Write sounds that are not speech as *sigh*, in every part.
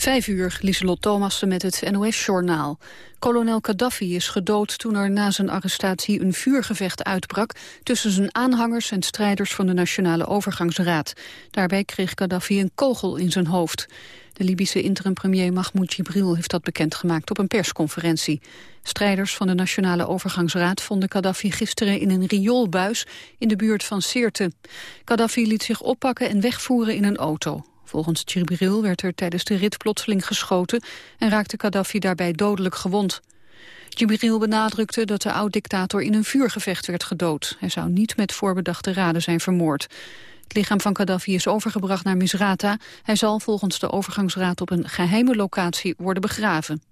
Vijf uur, Lieselot Thomassen met het NOS-journaal. Kolonel Gaddafi is gedood toen er na zijn arrestatie een vuurgevecht uitbrak... tussen zijn aanhangers en strijders van de Nationale Overgangsraad. Daarbij kreeg Gaddafi een kogel in zijn hoofd. De Libische interim-premier Mahmoud Jibril heeft dat bekendgemaakt op een persconferentie. Strijders van de Nationale Overgangsraad vonden Gaddafi gisteren in een rioolbuis in de buurt van Sirte. Gaddafi liet zich oppakken en wegvoeren in een auto. Volgens Jibril werd er tijdens de rit plotseling geschoten en raakte Gaddafi daarbij dodelijk gewond. Jibril benadrukte dat de oud-dictator in een vuurgevecht werd gedood. Hij zou niet met voorbedachte raden zijn vermoord. Het lichaam van Gaddafi is overgebracht naar Misrata. Hij zal volgens de overgangsraad op een geheime locatie worden begraven.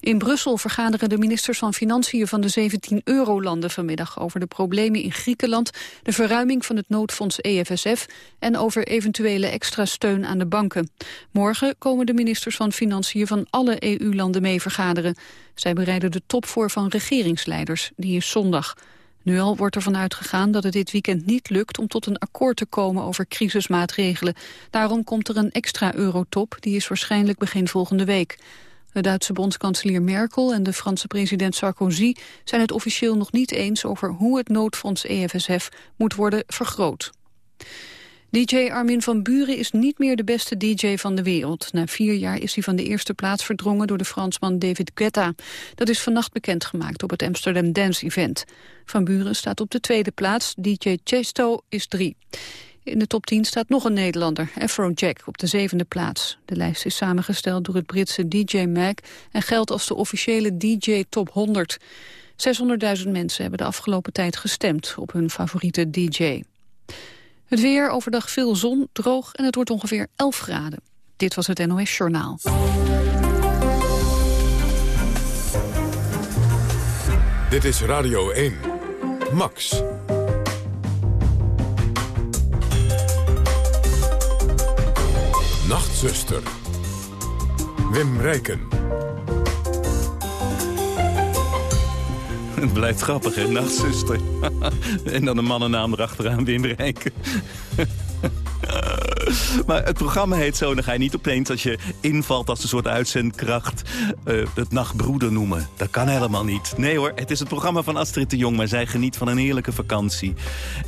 In Brussel vergaderen de ministers van Financiën van de 17 eurolanden vanmiddag over de problemen in Griekenland, de verruiming van het noodfonds EFSF en over eventuele extra steun aan de banken. Morgen komen de ministers van Financiën van alle EU-landen mee vergaderen. Zij bereiden de top voor van regeringsleiders, die is zondag. Nu al wordt ervan uitgegaan dat het dit weekend niet lukt om tot een akkoord te komen over crisismaatregelen. Daarom komt er een extra eurotop, die is waarschijnlijk begin volgende week. De Duitse bondskanselier Merkel en de Franse president Sarkozy zijn het officieel nog niet eens over hoe het noodfonds EFSF moet worden vergroot. DJ Armin van Buren is niet meer de beste DJ van de wereld. Na vier jaar is hij van de eerste plaats verdrongen door de Fransman David Guetta. Dat is vannacht bekendgemaakt op het Amsterdam Dance Event. Van Buren staat op de tweede plaats, DJ Chesto is drie. In de top 10 staat nog een Nederlander, Afrojack, op de zevende plaats. De lijst is samengesteld door het Britse DJ Mag... en geldt als de officiële DJ Top 100. 600.000 mensen hebben de afgelopen tijd gestemd op hun favoriete DJ. Het weer, overdag veel zon, droog en het wordt ongeveer 11 graden. Dit was het NOS Journaal. Dit is Radio 1. Max. Nachtzuster. Wim Rijken. Het blijft grappig, hè? Nachtzuster. *laughs* en dan de mannennaam erachteraan, Wim Rijken. *laughs* maar het programma heet zo, dan ga je niet opeens als je invalt als een soort uitzendkracht uh, het nachtbroeder noemen. Dat kan helemaal niet. Nee hoor, het is het programma van Astrid de Jong, maar zij geniet van een heerlijke vakantie.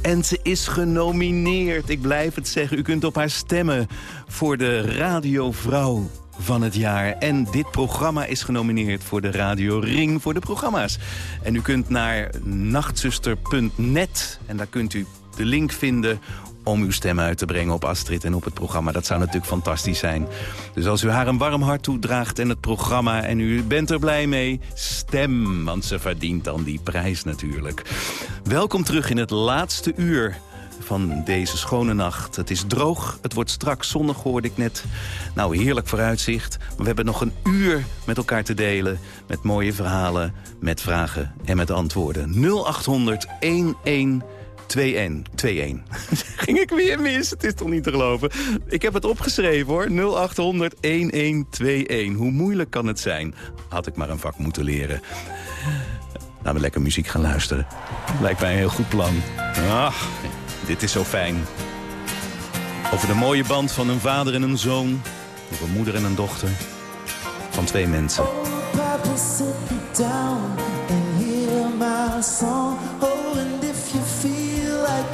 En ze is genomineerd, ik blijf het zeggen. U kunt op haar stemmen voor de radiovrouw van het jaar. En dit programma is genomineerd voor de Radio Ring voor de programma's. En u kunt naar nachtzuster.net en daar kunt u de link vinden om uw stem uit te brengen op Astrid en op het programma. Dat zou natuurlijk fantastisch zijn. Dus als u haar een warm hart toedraagt en het programma... en u bent er blij mee, stem, want ze verdient dan die prijs natuurlijk. Welkom terug in het laatste uur van deze schone nacht. Het is droog, het wordt straks zonnig, hoorde ik net. Nou, heerlijk vooruitzicht. We hebben nog een uur met elkaar te delen... met mooie verhalen, met vragen en met antwoorden. 0800 11 2-1. 2-1. *laughs* Ging ik weer mis? Het is toch niet te geloven? Ik heb het opgeschreven hoor. 0800 1121. Hoe moeilijk kan het zijn? Had ik maar een vak moeten leren. Laten we lekker muziek gaan luisteren. Lijkt mij een heel goed plan. Ach, dit is zo fijn. Over de mooie band van een vader en een zoon. Over een moeder en een dochter. Van twee mensen. Oh, papa, sit down and hear my song.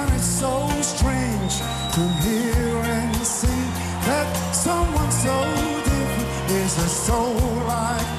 it's so strange to hear and see that someone so different is a soul like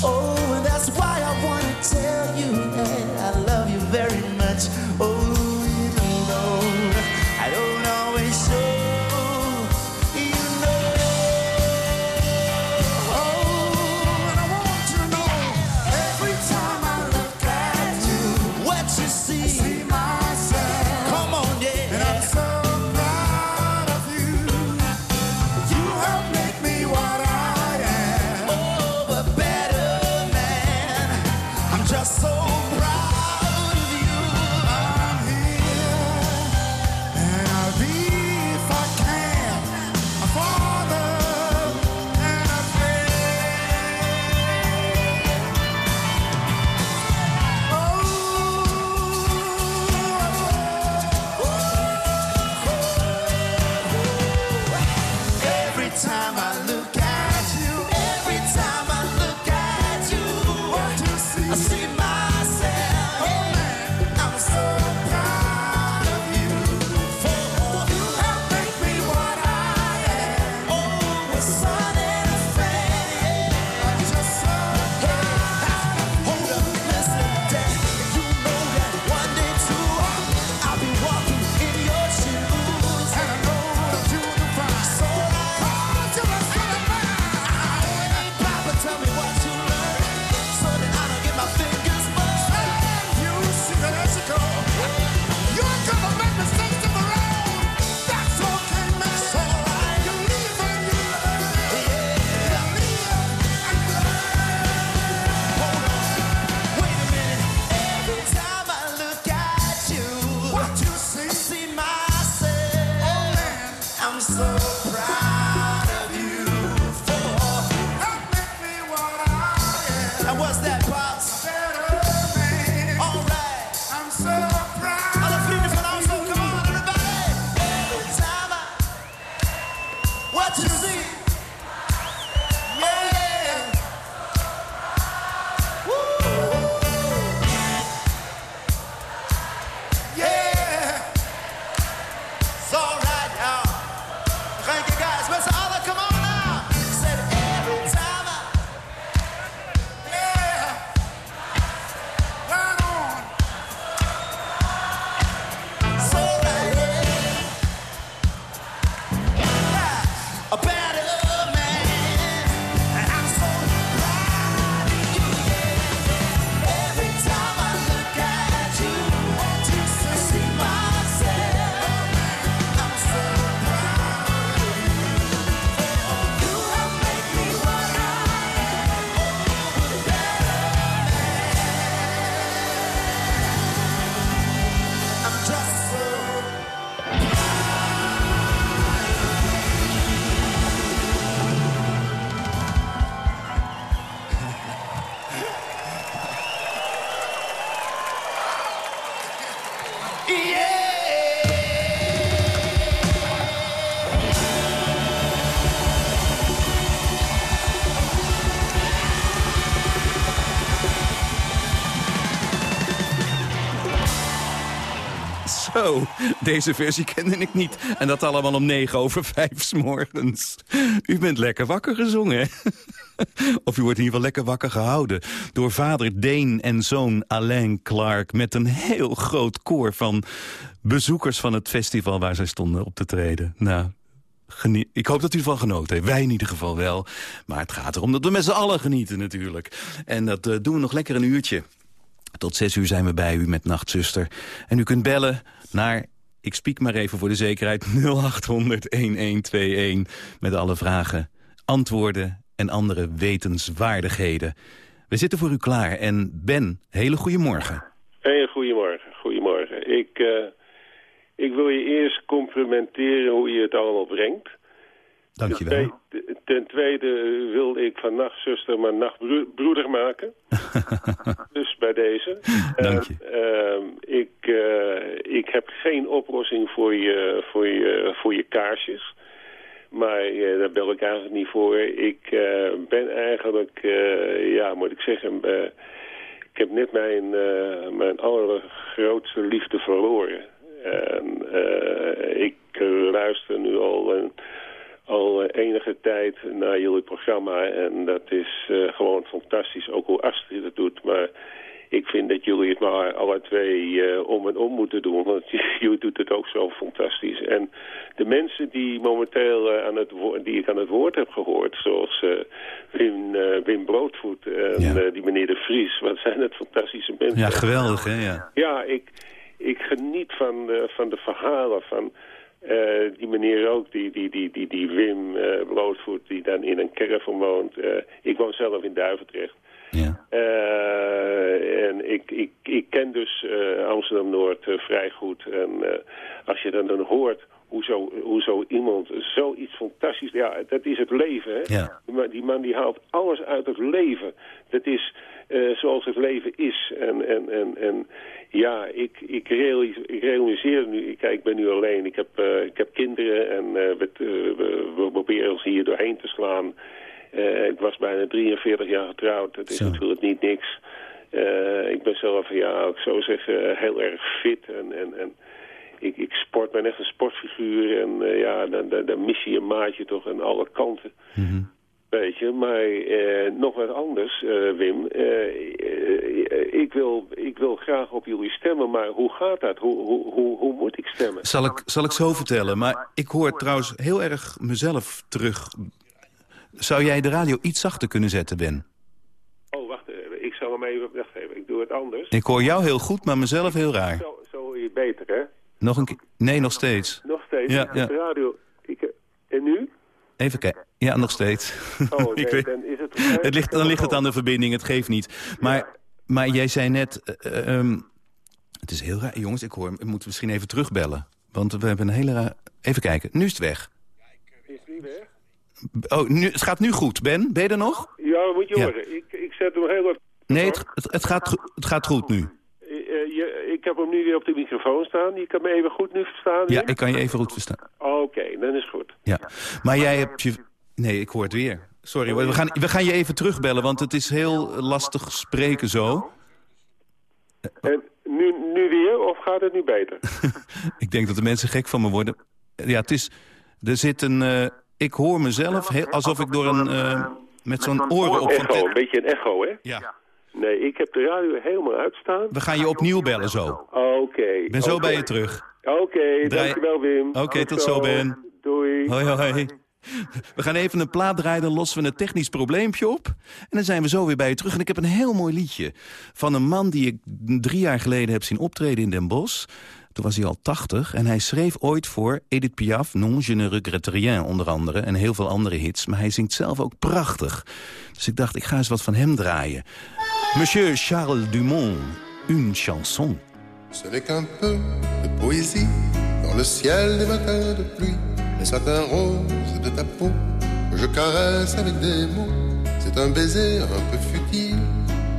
Oh, and that's why I wanna tell so proud deze versie kende ik niet. En dat allemaal om negen over vijf 's morgens. U bent lekker wakker gezongen? *laughs* Of u wordt in ieder geval lekker wakker gehouden... door vader Deen en zoon Alain Clark... met een heel groot koor van bezoekers van het festival... waar zij stonden op te treden. Nou, ik hoop dat u ervan genoten heeft. Wij in ieder geval wel. Maar het gaat erom dat we met z'n allen genieten natuurlijk. En dat eh, doen we nog lekker een uurtje. Tot zes uur zijn we bij u met Nachtzuster. En u kunt bellen naar, ik spiek maar even voor de zekerheid... *laughs* 0800-1121 met alle vragen, antwoorden en andere wetenswaardigheden. We zitten voor u klaar. En Ben, hele goede morgen. Hey, goedemorgen, goedemorgen. Ik, eh, ik wil je eerst complimenteren hoe je het allemaal brengt. Dankjewel. Ten, ten tweede wil ik van nachtzuster maar nachtbroeder maken. *laughs* dus bij deze. Dank je. Eh, ehm, ik, eh, ik heb geen oplossing voor je, voor je, voor je kaarsjes. Maar eh, daar bel ik eigenlijk niet voor. Ik ben eigenlijk, ja, moet ik zeggen... ik heb net mijn, mijn allergrootste liefde verloren. En ik luister nu al, een- al eh, enige tijd naar jullie programma. En dat is eh, gewoon fantastisch, ook hoe Astrid het doet. Maar ik vind dat jullie het maar alle twee eh, om en om moeten doen. Want *laughs* jullie doet het ook zo fantastisch. En de mensen die momenteel aan het woord, die ik aan het woord heb gehoord... zoals eh, Wim, Wim Broodvoet en Ja. die meneer De Vries... wat zijn het fantastische mensen. Ja, geweldig, hè? Ja. Ja, ik, ik geniet van, van de verhalen van eh, die meneer ook, die, die, die, die, die Wim eh Broodvoet, die dan in een caravan woont. Eh, ik woon zelf in Duivendrecht. ja. En ik, ik, ik ken dus Amsterdam-Noord vrij goed. En als je dan, dan hoort hoe zo, hoe zo iemand zoiets fantastisch... Ja, dat is het leven, hè? Ja. Die man, die man die haalt alles uit het leven. Dat is eh, zoals het leven is. En, en, en, en ja, ik, ik, realis- ik realiseer nu... Kijk, ik ben nu alleen. Ik heb, eh, ik heb kinderen en eh, we, we, proberen ons hier doorheen te slaan. Ik was bijna 43 jaar getrouwd. Dat is Zo. natuurlijk niet niks. Ik ben zelf, ja, ik zou zeggen, heel erg fit. En, en, en ik, ik sport, ben echt een sportfiguur. En eh, ja, dan, dan, dan mis je je maatje toch aan alle kanten. Weet je, maar eh, nog wat anders, eh, Wim. Ik, wil, ik wil graag op jullie stemmen, maar hoe gaat dat? Hoe, hoe, hoe, hoe moet ik stemmen? Zal ik, zal ik zo vertellen, maar ik hoor trouwens heel erg mezelf terug. Zou jij de radio iets zachter kunnen zetten, Ben? Oh, wacht even. Ik zal hem even... Wacht even, ik doe het anders. Ik hoor jou heel goed, maar mezelf heel raar. Zo, zo hoor je beter, hè? Nog een keer? Nee, nog steeds. Nog steeds. Ja, ja. de radio. Ik, en nu? Even kijken. Ja, nog steeds. Oh, *laughs* nee, Ik weet- dan is het... het ligt, dan ligt het aan de verbinding, het geeft niet. Maar, maar jij zei net... eh, eh, ehm, het is heel raar. Jongens, ik hoor hem. Ik moet misschien even terugbellen. Want we hebben een hele raar... Even kijken. Nu is het weg. Is die weg? Oh, nu, het gaat nu goed. Ben, ben je er nog? Ja, moet je Ja. horen. Ik, ik zet hem heel wat... Nee, het, het, het, gaat, het gaat goed nu. Eh, eh, je, ik heb hem nu weer op de microfoon staan. Je kan me even goed nu verstaan. Ja, ik kan je even goed verstaan. Oké, dan is goed. Ja. Maar jij hebt je... Nee, ik hoor het weer. Sorry, we gaan, we gaan je even terugbellen, want het is heel lastig spreken zo. En nu, nu weer, of gaat het nu beter? *laughs* Ik denk dat de mensen gek van me worden. Ja, het is... Er zit een... eh, ik hoor mezelf heel, alsof ik door een... eh, met zo'n oren op. Echo, een beetje een echo, hè? Ja, Nee, ik heb de radio helemaal uitstaan. we gaan je opnieuw bellen zo. Oké. Ik ben zo bij je terug. Oké, Draai- dankjewel Wim. Oké, tot zo, Ben. Doei. Hoi, hoi. We gaan even een plaat draaien, dan lossen we een technisch probleempje op. En dan zijn we zo weer bij je terug. En ik heb een heel mooi liedje van een man die ik drie jaar geleden heb zien optreden in Den Bosch. Toen was hij al 80 en hij schreef ooit voor Edith Piaf... Non, je ne regrette rien, onder andere, en heel veel andere hits. Maar hij zingt zelf ook prachtig. Dus ik dacht, ik ga eens wat van hem draaien. Monsieur Charles Dumont, une chanson. Ce n'est qu'un peu de poésie dans le ciel des matins de pluie, les satins roses de ta peau que je caresse avec des mots. C'est un baiser un peu futile,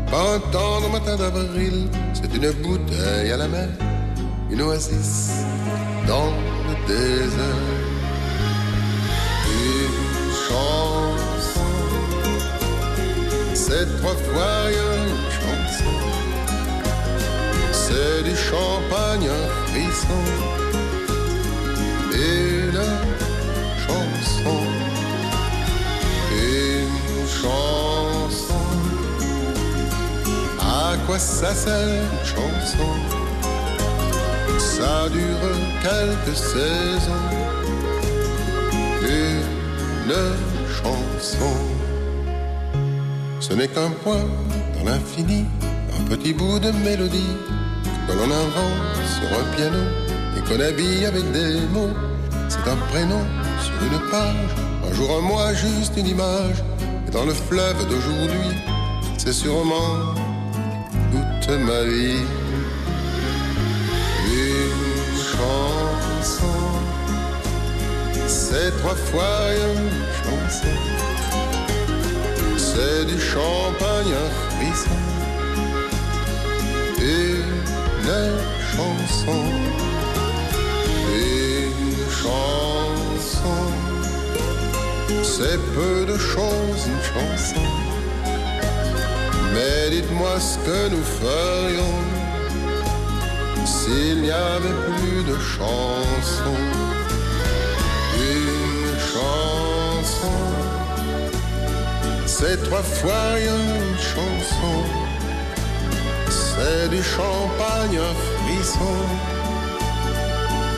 pas un matin d'avril, c'est une bouteille à la main, une oasis dans le désert. C'est trois fois une chanson. C'est du champagne frisson. Une chanson. Une chanson. À quoi ça sert une chanson? Ça dure quelques saisons. Une chanson Ce n'est qu'un point dans l'infini Un petit bout de mélodie que l'on invente sur un piano et qu'on habille avec des mots. C'est un prénom sur une page, un jour, un mois, juste une image. Et dans le fleuve d'aujourd'hui, c'est sûrement toute ma vie. Une chanson, c'est trois fois une chanson. C'est du champagne, un frisson une chanson, une chanson, c'est peu de choses une chanson. Mais dites-moi ce que nous ferions s'il n'y avait plus de chansons. Une chanson, c'est trois fois une chanson. C'est du champagne frisson.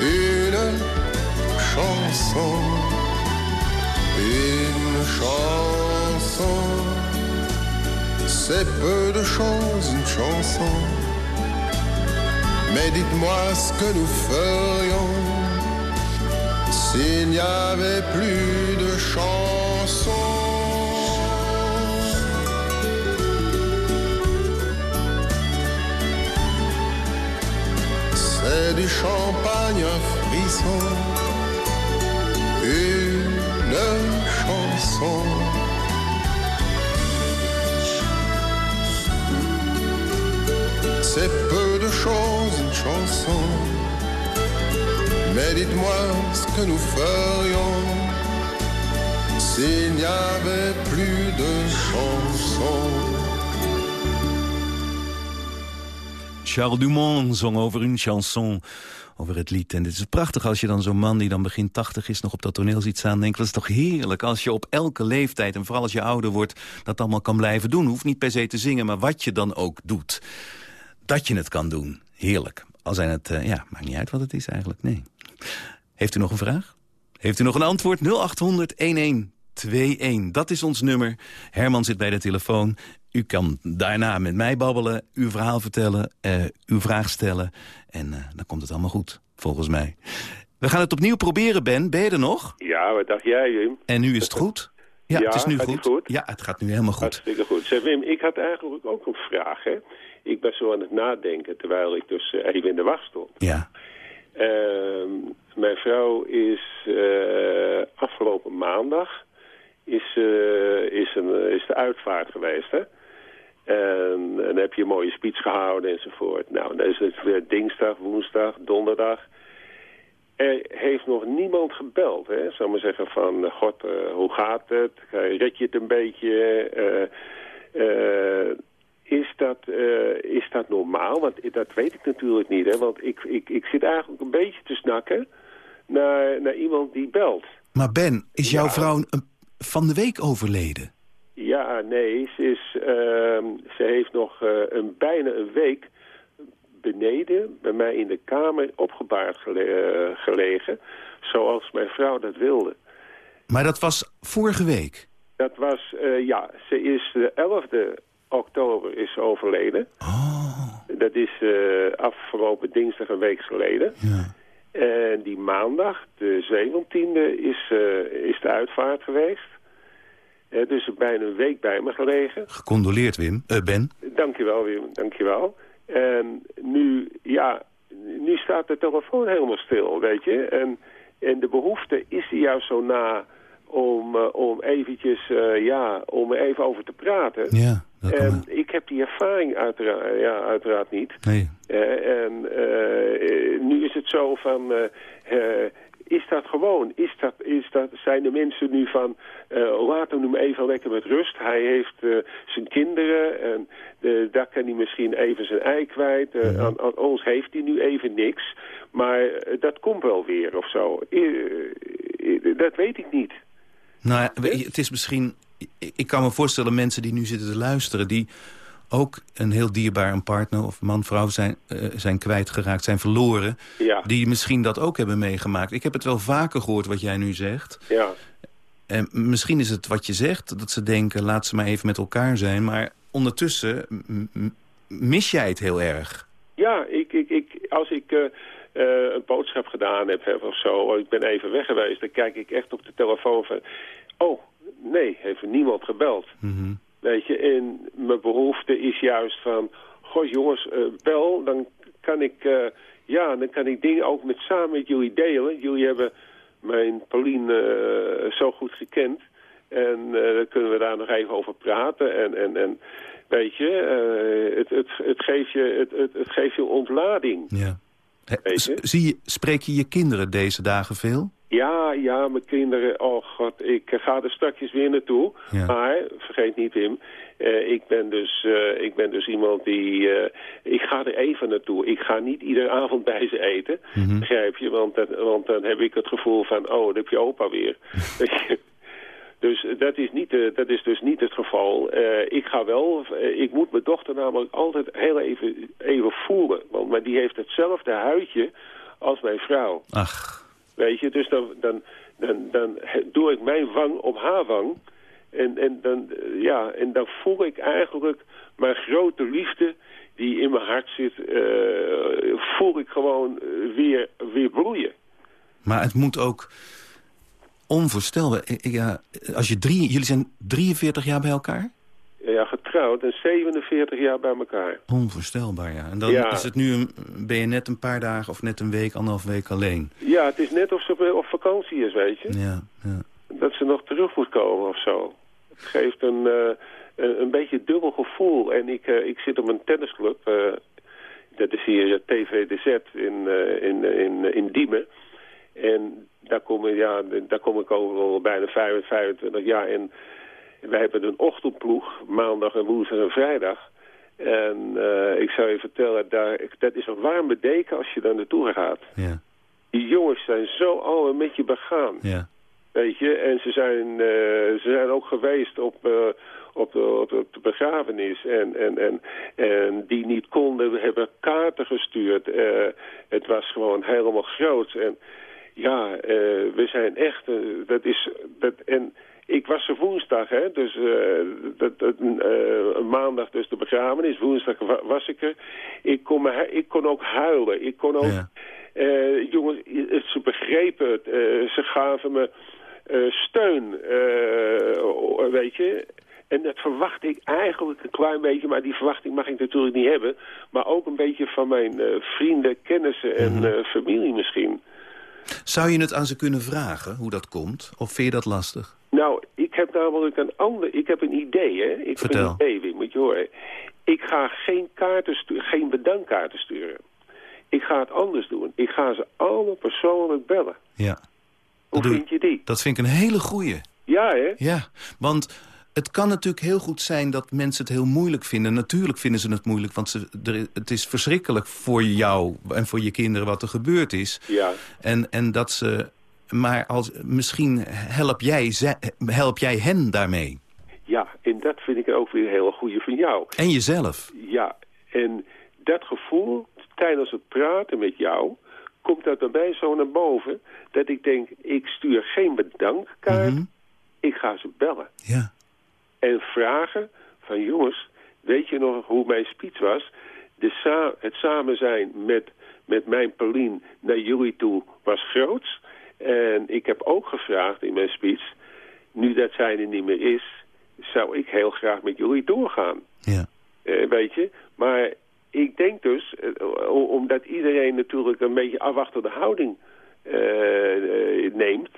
Une chanson, une chanson. C'est peu de choses, une chanson. Mais dites-moi ce que nous ferions s'il n'y avait plus de chansons. Du champagne à frisson, une chanson. C'est peu de choses, une chanson. Mais dites-moi ce que nous ferions s'il n'y avait plus de chansons. Charles Dumont zong over een chanson, over het lied. En het is prachtig als je dan zo'n man die dan begin tachtig is... nog op dat toneel ziet staan denkt, dat is toch heerlijk... als je op elke leeftijd, en vooral als je ouder wordt... dat allemaal kan blijven doen. Hoeft niet per se te zingen, maar wat je dan ook doet. Dat je het kan doen. Heerlijk. Al zijn het, eh, ja, maakt niet uit wat het is eigenlijk, nee. Heeft u nog een vraag? Heeft u nog een antwoord? 0800-1121. Dat is ons nummer. Herman zit bij de telefoon. U kan daarna met mij babbelen, uw verhaal vertellen, eh, uw vraag stellen. En eh, dan komt het allemaal goed, volgens mij. We gaan het opnieuw proberen, Ben. Ben je er nog? Ja, wat dacht jij, Wim? En nu is het goed? Ja, Ja, het is nu goed. Ja, het gaat nu helemaal goed. Hartstikke goed. Zeg, Wim, ik had eigenlijk ook een vraag, hè. Ik ben zo aan het nadenken, terwijl ik dus eh, even in de wacht stond. Ja. Ehm, mijn vrouw is afgelopen maandag is, is, een, is de uitvaart geweest, hè. En, en dan heb je een mooie speech gehouden enzovoort. Nou, dan is het weer dinsdag, woensdag, donderdag. Er heeft nog niemand gebeld, hè. Zal maar zeggen van, god, eh, hoe gaat het? Red je het een beetje? Eh, eh, is, dat, is dat normaal? Want dat weet ik natuurlijk niet, hè. Want ik, ik, ik zit eigenlijk een beetje te snakken naar, naar iemand die belt. Maar Ben, is jouw Ja. vrouw een- van de week overleden? Ja, nee, ze, is, ehm, ze heeft nog eh, een, bijna een week beneden bij mij in de kamer opgebaard gele- eh, gelegen, zoals mijn vrouw dat wilde. Maar dat was vorige week. Dat was, eh, ja, ze is de 11e oktober is overleden. Oh, Dat is afgelopen dinsdag een week geleden. ja. En die maandag, de 17e, is, is de uitvaart geweest. Eh, dus bijna een week bij me gelegen. Gecondoleerd, Wim. Eh, ben. Dankjewel, Wim. Dankjewel. En nu, ja, nu staat de telefoon helemaal stil, weet je. En, en de behoefte is er juist zo na om, eh, om eventjes, ja, om er even over te praten. Ja, dat kan En wel. ik heb die ervaring uiteraard, ja, uiteraard niet. Nee. En nu is het zo van, is dat gewoon? Is dat, is dat, zijn de mensen nu van, eh, laat hem nu even lekker met rust. Hij heeft eh, zijn kinderen en eh, daar kan hij misschien even zijn ei kwijt. Eh, aan, aan ons heeft hij nu even niks. Maar dat komt wel weer of zo. Dat weet ik niet. Nou, het is misschien... Ik kan me voorstellen, mensen die nu zitten te luisteren... die ook een heel dierbaar een partner of man, vrouw zijn, eh, zijn kwijtgeraakt, zijn verloren... Ja, die misschien dat ook hebben meegemaakt. Ik heb het wel vaker gehoord wat jij nu zegt. ja. En misschien is het wat je zegt, dat ze denken... laat ze maar even met elkaar zijn. Maar ondertussen mis jij het heel erg. Ja, ik, ik, ik, als ik eh, eh, een boodschap gedaan heb hè, of zo, ik ben even weg geweest, dan kijk ik echt op de telefoon van, oh, nee, heeft niemand gebeld. Mhm. Weet je, en mijn behoefte is juist van, goh jongens, eh, bel, dan kan ik, eh, ja, dan kan ik dingen ook met, samen met jullie delen. Jullie hebben mijn Pauline eh, zo goed gekend. En eh, dan kunnen we daar nog even over praten. En, en, en weet je, eh, het, het, het, geeft je, het, het, het geeft je ontlading. Ja. Zie je, spreek je je kinderen deze dagen veel? Ja, ja, mijn kinderen, oh god, ik ga er straks weer naartoe. Ja. Maar, vergeet niet Wim, eh, ik, ben dus, eh, ik ben dus iemand die, eh, ik ga er even naartoe. Ik ga niet iedere avond bij ze eten, Mhm. begrijp je? Want, dan- want dan heb ik het gevoel van, oh, dan heb je opa weer. *laughs* Dus dat is, niet, dat is dus niet het geval. Ik ga wel, ik moet mijn dochter namelijk altijd heel even, even voelen. Want maar die heeft hetzelfde huidje als mijn vrouw. Ach, Weet je, dus dan, dan, dan, dan doe ik mijn wang op haar wang. En, en, dan, eh, ja, en dan voel ik eigenlijk mijn grote liefde die in mijn hart zit, eh, voel ik gewoon eh, weer, weer bloeien. maar het moet ook onvoorstelbaar... Ja, als je drie, jullie zijn 43 jaar bij elkaar? Ja, getrouwd en 47 jaar bij elkaar. Onvoorstelbaar, ja. En dan Ja. is het nu een, ben je net een paar dagen of net een week, anderhalf week alleen. Ja, het is net of ze op vakantie is, weet je. Ja, ja. Dat ze nog terug moet komen of zo. Het geeft een, eh, een, een beetje dubbel gevoel. En ik, eh, ik zit op een tennisclub. eh, dat is hier TVDZ in, in, in, in Diemen. En daar kom, ik, ja, daar kom ik over al bijna 25, 25 jaar. En wij hebben een ochtendploeg, maandag en woensdag en vrijdag. En eh, ik zou je vertellen, daar, dat is een warme deken als je daar naartoe gaat. ja, Die jongens zijn zo al met je begaan. ja. Weet je, en ze zijn, eh, ze zijn ook geweest op, eh, op, de, op, de, begrafenis. En, en, en, en die niet konden, we hebben kaarten gestuurd. Het was gewoon helemaal groot. En ja, we zijn echt, dat is, dat, en ik was er woensdag, hè, dus dat, dat, eh, maandag dus de begrafenis, woensdag wa- was ik er. Ik kon, me, ik kon ook huilen, ik kon ook... Ja. Eh, jongens, ze begrepen het. Ze gaven me steun, weet je. En dat verwacht ik eigenlijk een klein beetje, maar die verwachting mag ik natuurlijk niet hebben. Maar ook een beetje van mijn vrienden, kennissen en Mhm. familie misschien. Zou je het aan ze kunnen vragen, hoe dat komt? Of vind je dat lastig? Nou, ik heb namelijk een ander, ik heb een idee, hè. Ik Vertel. heb een idee, Wim, moet je horen. Ik ga geen kaarten sturen, geen bedankkaarten sturen. Ik ga het anders doen. Ik ga ze allemaal persoonlijk bellen. Ja. Hoe vind je die? Dat vind ik een hele goeie. Ja, hè? Ja, want het kan natuurlijk heel goed zijn dat mensen het heel moeilijk vinden. Natuurlijk vinden ze het moeilijk, want ze, er, het is verschrikkelijk voor jou en voor je kinderen wat er gebeurd is. Ja. En, en dat ze... Maar als, misschien help jij, ze, help jij hen daarmee. Ja, en dat vind ik ook weer een hele goede van jou. En jezelf. Ja, en dat gevoel tijdens het praten met jou... komt dat bij mij zo naar boven... dat ik denk, ik stuur geen bedankkaart, Mhm. ik ga ze bellen. Ja. En vragen van jongens, weet je nog hoe mijn speech was? De sa het samen zijn met, met mijn Paulien naar jullie toe was groots. En ik heb ook gevraagd in mijn speech... nu dat zij er niet meer is, zou ik heel graag met jullie doorgaan. Ja. Eh, weet je. Maar ik denk dus, eh, omdat iedereen natuurlijk een beetje afwachtende houding eh, neemt,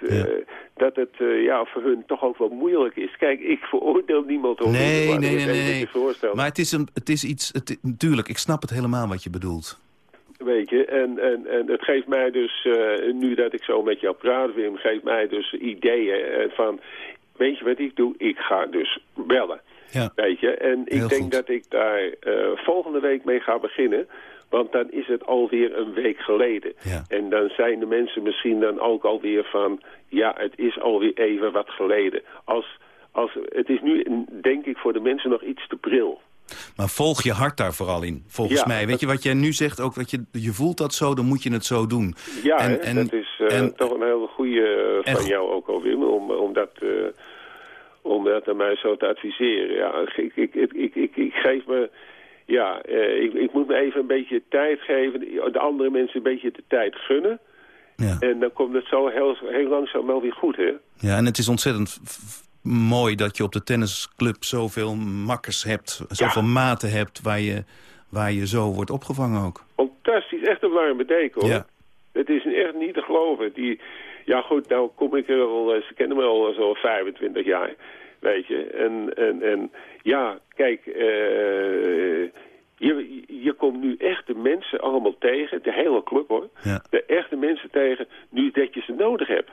dat het ja, voor hun toch ook wel moeilijk is. Kijk, ik veroordeel niemand over Nee, nee, nee, nee. Maar het is, een, het is iets... Het, natuurlijk, ik snap het helemaal wat je bedoelt. Weet je, en, en, en het geeft mij dus, eh, nu dat ik zo met jou praat, Wim, geeft mij dus ideeën eh, van, weet je wat ik doe? Ik ga dus bellen. Ja. Weet je, en ik Heel denk goed. dat ik daar eh, volgende week mee ga beginnen. Want dan is het alweer een week geleden. Ja. En dan zijn de mensen misschien dan ook alweer van... ja, het is alweer even wat geleden. Als, als, het is nu, denk ik, voor de mensen nog iets te pril. Maar volg je hart daar vooral in, volgens Ja, mij. Weet dat- je wat jij nu zegt, ook wat je, je voelt dat zo, dan moet je het zo doen. Ja, En- dat is eh, en- toch een hele goede en van go- jou ook al, Wim, om, om, dat, eh, om dat aan mij zo te adviseren. Ja, ik, ik, ik, ik, ik, geef me... Ja, eh, ik, ik moet me even een beetje tijd geven, de andere mensen een beetje de tijd gunnen. Ja. En dan komt het zo heel, heel langzaam wel weer goed, hè? ja, en het is ontzettend mooi dat je op de tennisclub zoveel makkers hebt. Zoveel maten hebt waar je, waar je zo wordt opgevangen ook. Fantastisch, echt een warme deken, hoor. Ja. Het is echt niet te geloven. Die, ja goed, nou kom ik er al, ze kennen me al zo 25 jaar, weet je. En, en, en ja, kijk, eh, je, je komt nu echt de mensen allemaal tegen, de hele club hoor. Ja. De echte mensen tegen, nu dat je ze nodig hebt.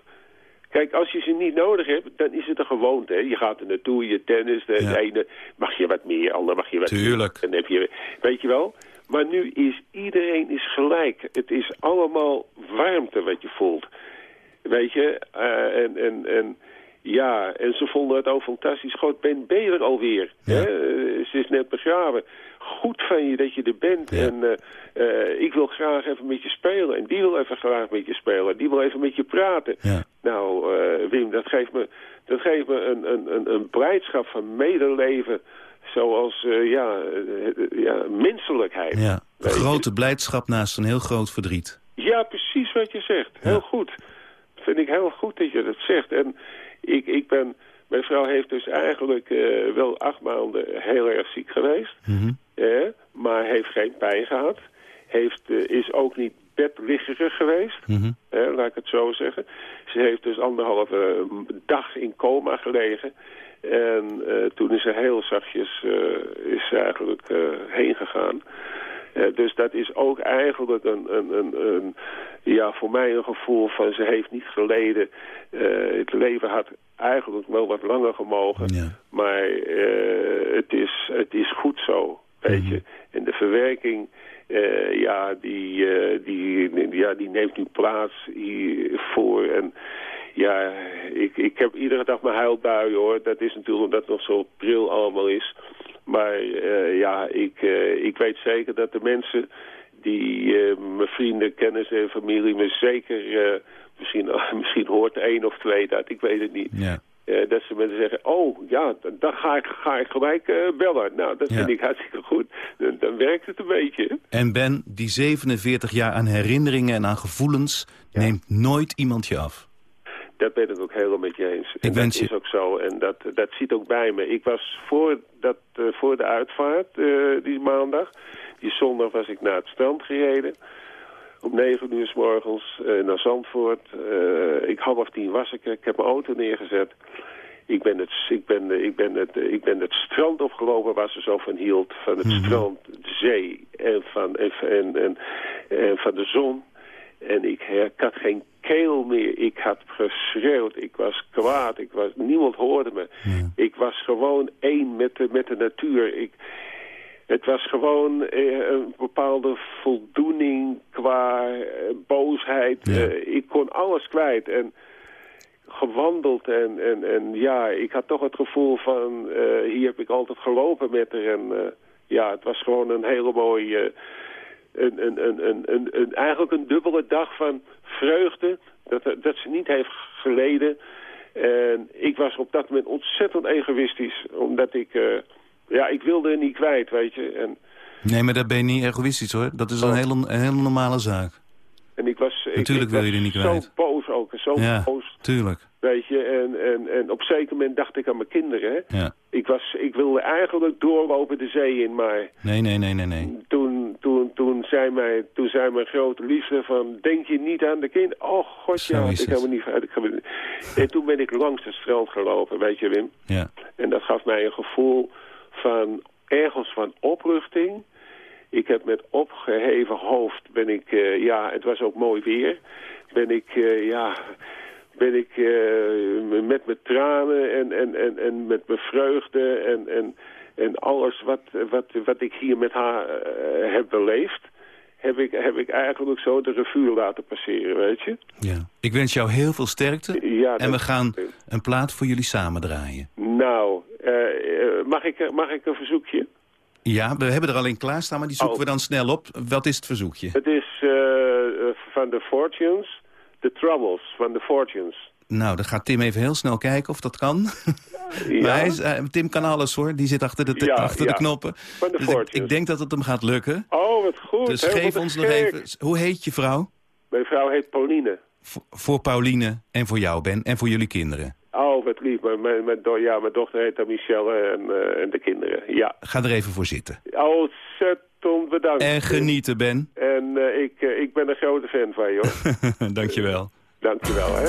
Kijk, als je ze niet nodig hebt, dan is het een gewoonte. Hè? Je gaat er naartoe, je tennis, de, Ja. ene mag je wat meer, ander mag je wat Tuurlijk. meer. Dan heb je, weet je wel? Maar nu is iedereen is gelijk. Het is allemaal warmte wat je voelt. Weet je? Eh, en, en, en ja, en ze vonden het ook fantastisch. God, ben, ben je er alweer? Ja. Hè? Eh, ze is net begraven. Goed van je dat je er bent. Ja. En eh, eh, ik wil graag even met je spelen. En die wil even graag met je spelen. Die wil even met je praten. Ja. Nou, eh, Wim, dat geeft me, dat geeft me een, een, een, een blijdschap van medeleven. Zoals, ja, ja, menselijkheid. Ja. Grote blijdschap naast een heel groot verdriet. Ja, precies wat je zegt. Heel Ja. goed. Vind ik heel goed dat je dat zegt. En ik, ik ben... Mijn vrouw heeft dus eigenlijk wel acht maanden heel erg ziek geweest. Mhm. Eh, maar heeft geen pijn gehad. Heeft, eh, is ook niet bedliggerig geweest. Mhm. eh, laat ik het zo zeggen. Ze heeft dus anderhalve eh, dag in coma gelegen. En toen is ze heel zachtjes is ze eigenlijk heen gegaan. Dus dat is ook eigenlijk een, een, een, een, ja, voor mij een gevoel van ze heeft niet geleden. Het leven had eigenlijk wel wat langer gemogen. Ja. Maar het, is, het is goed zo, weet je. En de verwerking, eh, ja, die, eh, die, ja, die neemt nu plaats hiervoor. En ja, ik, ik heb iedere dag mijn huilbuien hoor. Dat is natuurlijk omdat het nog zo pril allemaal is. Maar eh, ja, ik, ik weet zeker dat de mensen die mijn vrienden, kennissen en familie me zeker... misschien, *laughs* misschien hoort één of twee dat, ik weet het niet. Ja. Eh, dat ze mensen zeggen, oh ja, dan- ga ik, ga ik gelijk eh, bellen. Nou, dat Ja. vind ik hartstikke goed. Dan, dan werkt het een beetje. En Ben, die 47 jaar aan herinneringen en aan gevoelens... neemt nooit iemand je af. Dat ben ik ook helemaal met je eens. En Ik wens dat je- is ook zo. En dat, dat zit ook bij me. Ik was voor, dat, eh, voor de uitvaart, die maandag... Die zondag was ik naar het strand gereden. Om negen uur s morgens eh, naar Zandvoort. Eh, ik half tien was ik er. Ik heb mijn auto neergezet. Ik ben het, ik ben, ik ben het, ik ben het strand opgelopen waar ze zo van hield. Van het strand, de zee en van, en, en, en, en van de zon. En ik, ik had geen keel meer. Ik had geschreeuwd. Ik was kwaad. Ik was, niemand hoorde me. Ik was gewoon één met de, met de natuur. Ik, het was gewoon eh, een bepaalde voldoening qua eh, boosheid. Ja. Eh, ik kon alles kwijt. En gewandeld en, en, en ja, ik had toch het gevoel van... hier heb ik altijd gelopen met haar. En ja, het was gewoon een hele mooie... een, een, een, een, een, een- eigenlijk een dubbele dag van vreugde. Dat, dat ze niet heeft geleden. En ik was op dat moment ontzettend egoïstisch. Omdat ik... ja, ik wilde niet kwijt, weet je. En, Nee, maar dat ben je niet egoïstisch hoor. Dat is een, Oh. hele, een hele normale zaak. en ik was... Natuurlijk ik wil je er niet zo kwijt. boos ook. Zo Ja, boos, tuurlijk. weet je. En, en, en op een zeker moment dacht ik aan mijn kinderen, hè. Ja. Ik, was, ik wilde eigenlijk doorlopen de zee in, maar Nee, nee, nee, nee, nee. toen, toen, toen, zei mijn, toen zei mijn grote liefde van, denk je niet aan de kind? Oh god, Zo ja, ik heb me niet. Ik heb me- En toen ben ik langs het strand gelopen, weet je Wim. Ja. En dat gaf mij een gevoel van ergens van opluchting. Ik heb met opgeheven hoofd, ben ik, eh, ja, het was ook mooi weer, ben ik, eh, ja, ben ik eh, met mijn tranen en, en, en, en met mijn vreugde en, en, en alles wat, wat, wat ik hier met haar heb beleefd, heb ik, heb ik eigenlijk zo de revue laten passeren, weet je. ja. Ik wens jou heel veel sterkte. Ja, En we gaan een plaat voor jullie samen draaien. Nou, eh, eh, mag, ik, mag ik een verzoekje? Ja, we hebben er al een klaarstaan, maar die zoeken Oh. we dan snel op. Wat is het verzoekje? Het is eh, eh, van The Fortunes, The Troubles van The Fortunes. Nou, dan gaat Tim even heel snel kijken of dat kan. *laughs* Ja, Maar hij is, eh, Tim kan alles hoor, die zit achter de, Ja, achter ja. de knoppen. De Dus ik, denk dat het hem gaat lukken. Oh, wat goed. Dus geef ons nog even... Hoe heet je vrouw? Mijn vrouw heet Pauline. V- voor Pauline en voor jou, Ben. En voor jullie kinderen. Oh, wat lief. Mijn, mijn, ja, mijn dochter heet dan Michelle en, eh, en de kinderen. Ja. Ga er even voor zitten. Ontzettend bedankt. En genieten, Ben. En eh, ik, eh, ik ben een grote fan van je. hoor. *laughs* Dankjewel. Dankjewel, hè.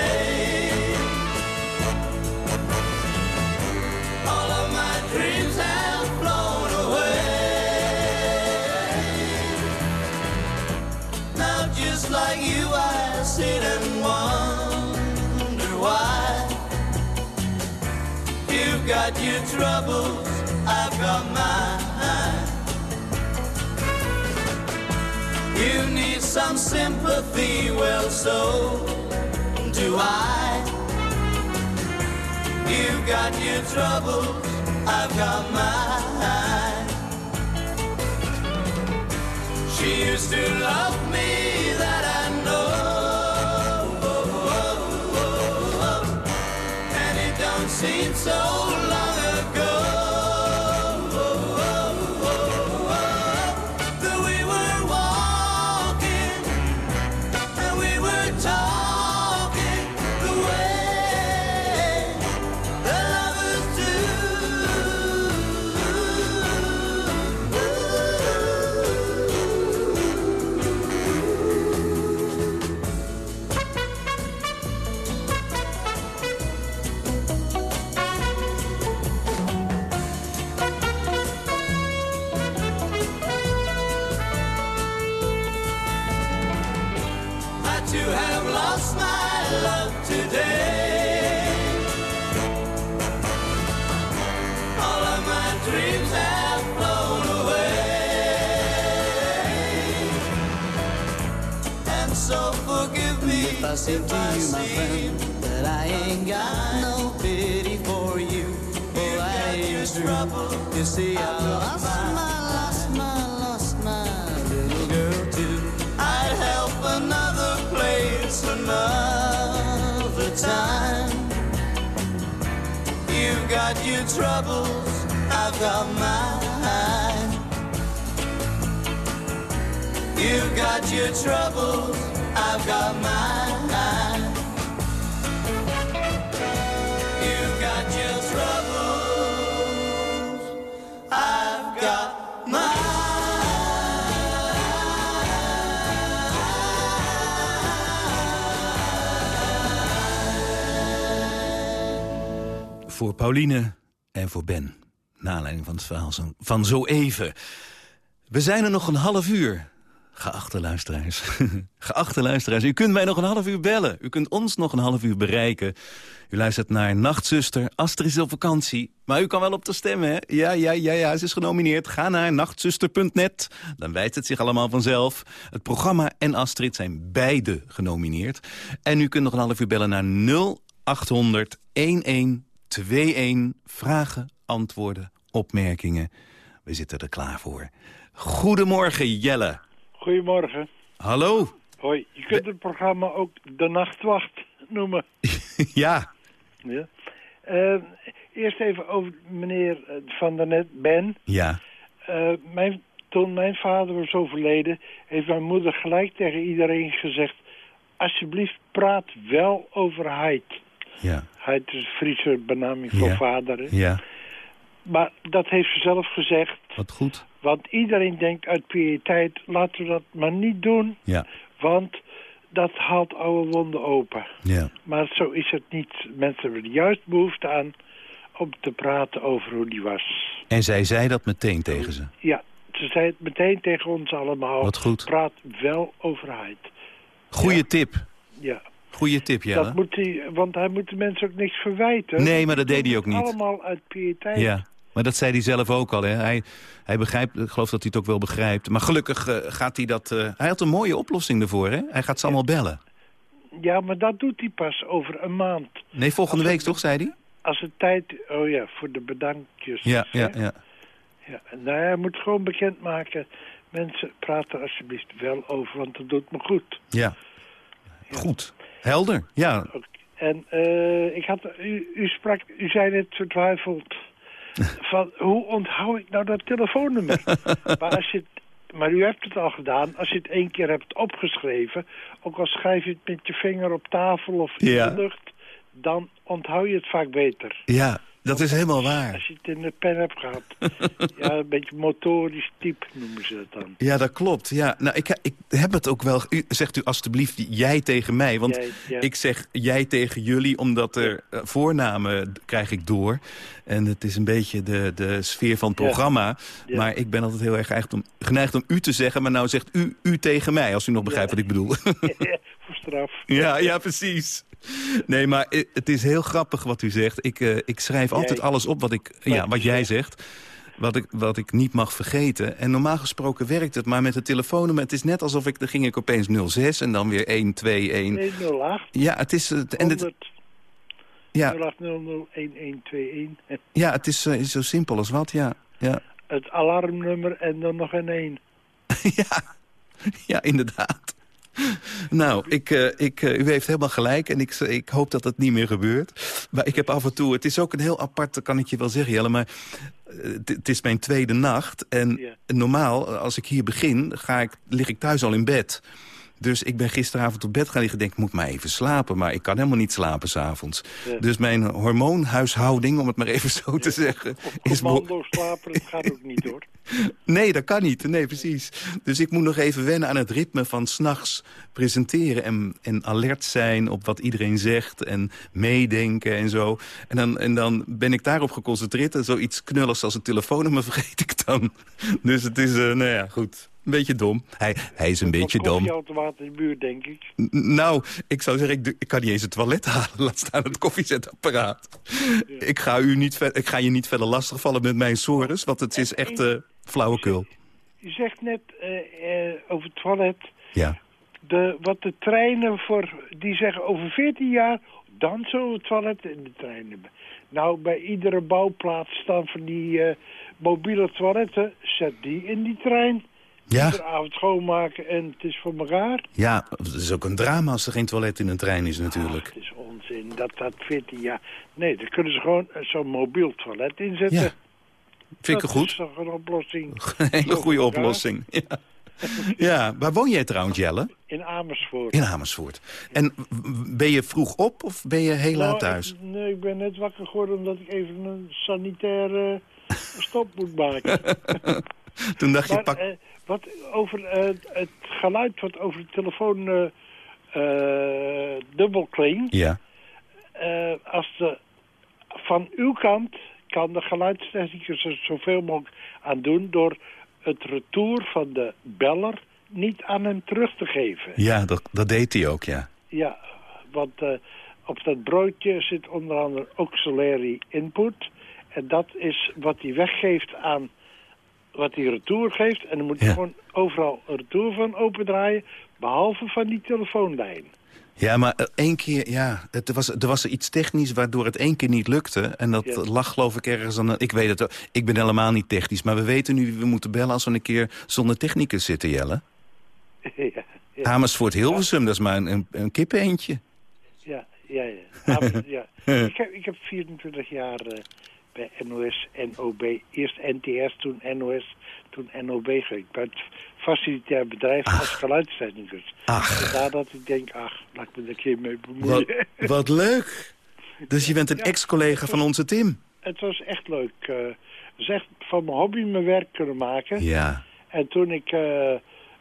You've got your troubles, I've got mine. You need some sympathy, well, so do I. You've got your troubles, I've got mine. She used to love me, that I know. And it don't seem so troubles, I've got mine. You've got your troubles, I've got Voor Pauline en voor Ben. Naar aanleiding van het verhaal van zo even. We zijn er nog een half uur. Geachte luisteraars. *laughs* Geachte luisteraars, u kunt mij nog een half uur bellen. U kunt ons nog een half uur bereiken. U luistert naar Nachtzuster. Astrid is op vakantie. Maar u kan wel op te stemmen, hè? Ja, ja, ja, ja, ze is genomineerd. Ga naar nachtzuster.net. Dan wijst het zich allemaal vanzelf. Het programma en Astrid zijn beide genomineerd. En u kunt nog een half uur bellen naar 0800 1121. Vragen, antwoorden, opmerkingen. We zitten er klaar voor. Goedemorgen, Jelle. Goedemorgen. Hallo. Hoi. Je kunt het programma ook De Nachtwacht noemen. *laughs* ja, Ja. Eh, eerst even over meneer eh, Van der Net, Ben. ja. Eh, mijn, toen mijn vader was overleden, heeft mijn moeder gelijk tegen iedereen gezegd... alsjeblieft, praat wel over Heid. Ja, Heid is een Friese benaming voor Ja. vader. hè. ja, Maar dat heeft ze zelf gezegd. wat goed. Want iedereen denkt uit piëteit, laten we dat maar niet doen. Ja, Want dat haalt oude wonden open. ja, Maar zo is het niet. Mensen hebben er juist behoefte aan om te praten over hoe die was. en zij zei dat meteen tegen ze. Ja, ze zei het meteen tegen ons allemaal. Wat goed. Praat wel over Heid. Goeie tip. Ja, Goeie tip, Jelle. dat moet hij, want hij moet de mensen ook niks verwijten. Nee, maar dat deed hij ook niet. Allemaal uit piëteit. Ja, maar dat zei hij zelf ook al. Hè. Hij, hij begrijpt, ik geloof dat hij het ook wel begrijpt. Maar gelukkig eh, gaat hij dat... eh, hij had een mooie oplossing ervoor, hè? Hij gaat ze allemaal bellen. Ja, maar dat doet hij pas over een maand. Nee, volgende week toch, zei hij? Als het tijd... Oh ja, voor de bedankjes. Ja, ja, ja. ja. Nou, hij moet gewoon bekendmaken. Mensen, praat er alsjeblieft wel over, want dat doet me goed. Ja. Goed. Helder. Ja. En eh, ik had, u, u sprak, u zei net vertwijfeld van hoe onthoud ik nou dat telefoonnummer? *laughs* maar, als je het, maar u hebt het al gedaan. Als je het één keer hebt opgeschreven, ook al schrijf je het met je vinger op tafel of in Ja. de lucht, dan onthoud je het vaak beter. Ja, dat is helemaal waar. Als je het in de pen hebt gehad. *laughs* ja, een beetje motorisch type noemen ze het dan. Ja, dat klopt. Ja, nou, ik, ik heb het ook wel... U, zegt u alstublieft jij tegen mij. Want Jij, ja. ik zeg jij tegen jullie, omdat er eh, voornamen krijg ik door. En het is een beetje de, de sfeer van het Ja. programma. Maar ik ben altijd heel erg geneigd om, geneigd om u te zeggen. Maar nou zegt u u tegen mij, als u nog begrijpt wat ik bedoel. *laughs* Voor straf. Ja, ja, precies. Nee, maar het is heel grappig wat u zegt. Ik, eh, ik schrijf altijd alles op wat, ik, ja, wat jij zegt. Wat ik, wat ik niet mag vergeten. En normaal gesproken werkt het, maar met het telefoonnummer... het is net alsof ik, dan ging ik opeens 06 en dan weer 1, 2, 1. Nee, 08 Ja, het is... het- En het, 100 ja, 0800 1121. ja, het is, eh, is zo simpel als wat, ja. Ja, Het alarmnummer en dan nog een 1. *laughs* ja. ja inderdaad. *laughs* Nou, ik, eh, ik, eh, u heeft helemaal gelijk en ik, ik hoop dat het niet meer gebeurt. Maar ik heb af en toe... Het is ook een heel apart, dat kan ik je wel zeggen, Jelle... maar eh, het is mijn tweede nacht. En Ja. normaal, als ik hier begin, ga ik, lig ik thuis al in bed. Dus ik ben gisteravond op bed gaan liggen. denk, ik moet maar even slapen. Maar ik kan helemaal niet slapen s'avonds. Ja. Dus mijn hormoonhuishouding, om het maar even zo te zeggen... is beho- Commando slapen, dat gaat ook niet hoor. *laughs* Nee, dat kan niet. Nee, precies. Dus ik moet nog even wennen aan het ritme van s'nachts presenteren... En, en alert zijn op wat iedereen zegt en meedenken en zo. En dan, en dan ben ik daarop geconcentreerd... en zoiets knulligs als een telefoonnummer *laughs* vergeet ik dan. Dus het is, eh, nou ja, goed. Een beetje dom. Hij, hij is een beetje dom. koffieautomaat in de buurt, denk ik. N- Nou, ik zou zeggen, ik, ik kan niet eens het toilet *laughs* halen. Laat staan het koffiezetapparaat. Ik, ga u niet ik ga je niet verder lastigvallen met mijn sores... want het is echt flauwekul. U zegt net eh, eh, over het toilet... Ja. De, wat de treinen voor... Die zeggen over 14 jaar... Dan zullen we toiletten in de trein hebben. Nou, bij iedere bouwplaats staan van die eh, mobiele toiletten. Zet die in die trein. Ja. Iedere avond schoonmaken en het is voor elkaar. Ja, het is ook een drama als er geen toilet in een trein is natuurlijk. Ach, het is onzin. Dat dat 14 jaar... Nee, daar kunnen ze gewoon zo'n mobiel toilet inzetten. Ja, vind ik dat goed. is toch een oplossing. *laughs* Een hele goede oplossing. *laughs* Ja. ja, waar woon jij trouwens, Jelle? In Amersfoort. In Amersfoort. En ben je vroeg op of ben je heel laat Nou, thuis? ik- nee, ik ben net wakker geworden omdat ik even een sanitaire *laughs* stop moet maken. Toen dacht je, pak... eh, wat over eh, het geluid wat over de telefoon eh eh, dubbel klinkt. Ja, eh, als de, van uw kant kan de geluidstechnicus er zoveel mogelijk aan doen... door het retour van de beller niet aan hem terug te geven. ja dat, dat deed hij ook, ja. Ja, want eh, op dat broodje zit onder andere auxiliary input. En dat is wat hij weggeeft aan wat hij retour geeft. En dan moet hij Ja. gewoon overal een retour van opendraaien. Behalve van die telefoonlijn. Ja, maar eh, één keer, ja, het was, er was iets technisch waardoor het één keer niet lukte. En dat lag geloof ik ergens aan... Ik weet het, ik ben helemaal niet technisch. Maar we weten nu wie we moeten bellen als we een keer zonder technicus zitten, Jelle. *laughs* ja, ja, Amersfoort Hilversum, dat is maar een, een, een kippeentje. ja, ja. *laughs* ja. Ik, heb, ik heb 24 jaar eh, bij NOS, NOB, eerst NTS, toen NOS, toen NOB. Bij het facilitair bedrijf als geluidstechnicus. Ach. Vandaar dat ik denk, ach, laat ik me een keer mee Wat, bemoeien. wat leuk. Dus je bent een Ja. ex-collega van onze Tim. Het was echt leuk. eh het echt van mijn hobby mijn werk kunnen maken. Ja. En toen ik eh,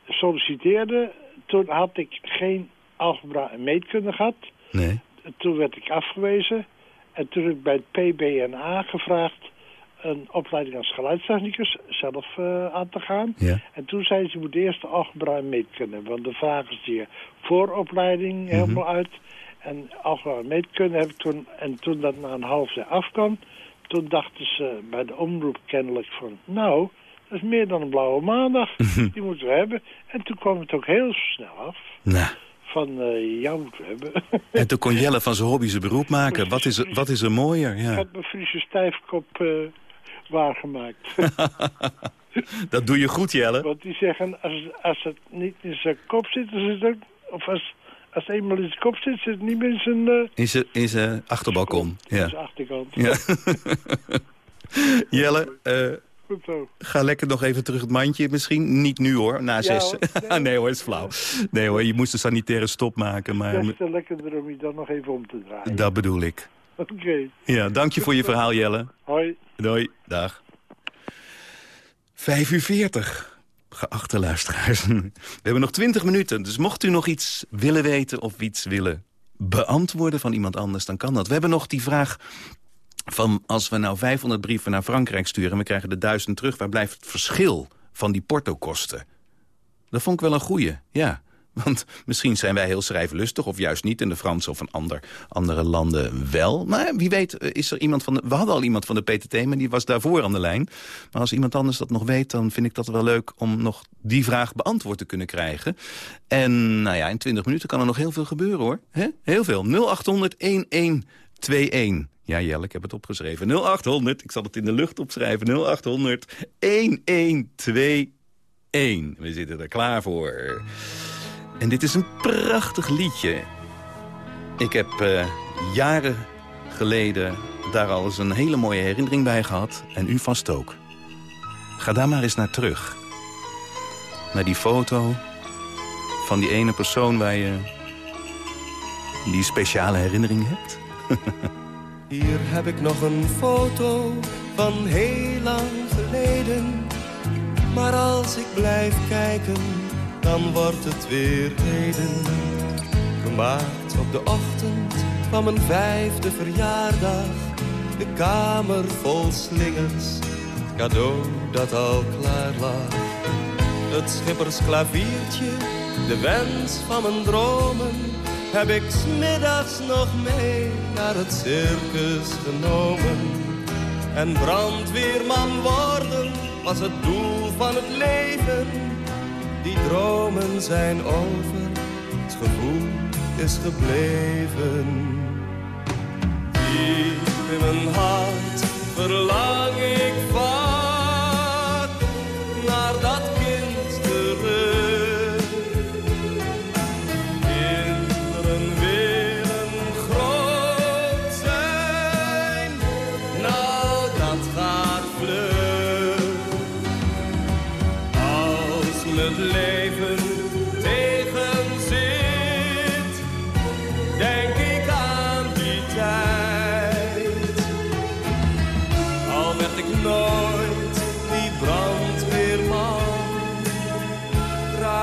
solliciteerde, toen had ik geen algebra en meetkunde gehad. Nee. Toen werd ik afgewezen. En toen heb ik bij het PBNA gevraagd een opleiding als geluidstechnicus zelf eh, aan te gaan. Ja. En toen zei ze, je moet eerst de algebra meetkunde. Want de vragen ze je vooropleiding helemaal uit. En algebra meetkunde heb ik toen... En toen dat na een half jaar afkwam... Toen dachten ze bij de omroep kennelijk van... Nou, dat is meer dan een blauwe maandag. Die moeten we hebben. En toen kwam het ook heel snel af. Nou, Van, eh jou moeten we hebben. *laughs* en toen kon Jelle van zijn hobby zijn beroep maken. Wat is er, wat is er mooier? Ik Ja. had mijn Friese stijfkop eh, waargemaakt. *laughs* Dat doe je goed, Jelle. Want die zeggen, als, als het niet in zijn kop zit, dan zit het ook... Of als, als het eenmaal in zijn kop zit, zit het niet meer in zijn, eh, In zijn in zijn achterbalkon. in Ja. zijn achterkant. ja. *laughs* Jelle, eh, Goed zo. ga lekker nog even terug het mandje misschien. Niet nu hoor, na zes. hoor. *laughs* nee hoor, is flauw. Nee hoor, je moest de sanitaire stop maken. Maar Des te lekkerder om je dan nog even om te draaien. dat bedoel ik. Oké. Ja, dank je voor je verhaal Jelle. Hoi. Doei, dag. Vijf uur veertig, geachte luisteraars. *laughs* We hebben nog twintig minuten, dus mocht u nog iets willen weten... of iets willen beantwoorden van iemand anders, dan kan dat. We hebben nog die vraag van als we nou 500 brieven naar Frankrijk sturen... en we krijgen de duizend terug, waar blijft het verschil van die portokosten? Dat vond ik wel een goeie, ja. Want misschien zijn wij heel schrijflustig of juist niet... en de Fransen of een ander, andere landen wel. Maar wie weet eh, is er iemand van de... We hadden al iemand van de PTT, maar die was daarvoor aan de lijn. Maar als iemand anders dat nog weet, dan vind ik dat wel leuk... om nog die vraag beantwoord te kunnen krijgen. En nou ja, in 20 minuten kan er nog heel veel gebeuren, hoor. Heel veel. 0800-1121. Ja, Jelle, ik heb het opgeschreven. 0800, ik zal het in de lucht opschrijven. 0800 1121. We zitten er klaar voor. En dit is een prachtig liedje. Ik heb eh, jaren geleden daar al eens een hele mooie herinnering bij gehad. En u vast ook. Ga daar maar eens naar terug. Naar die foto van die ene persoon waar je die speciale herinnering hebt. *laughs* Hier heb ik nog een foto van heel lang geleden. Maar als ik blijf kijken, dan wordt het weer heden. Gemaakt op de ochtend van mijn vijfde verjaardag. De kamer vol slingers, het cadeau dat al klaar lag. Het schippersklaviertje, de wens van mijn dromen heb ik smiddags nog mee naar het circus genomen. En brandweerman worden was het doel van het leven. Die dromen zijn over, het gevoel is gebleven. Diep in mijn hart verlang ik vaak naar dat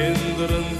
Kinderen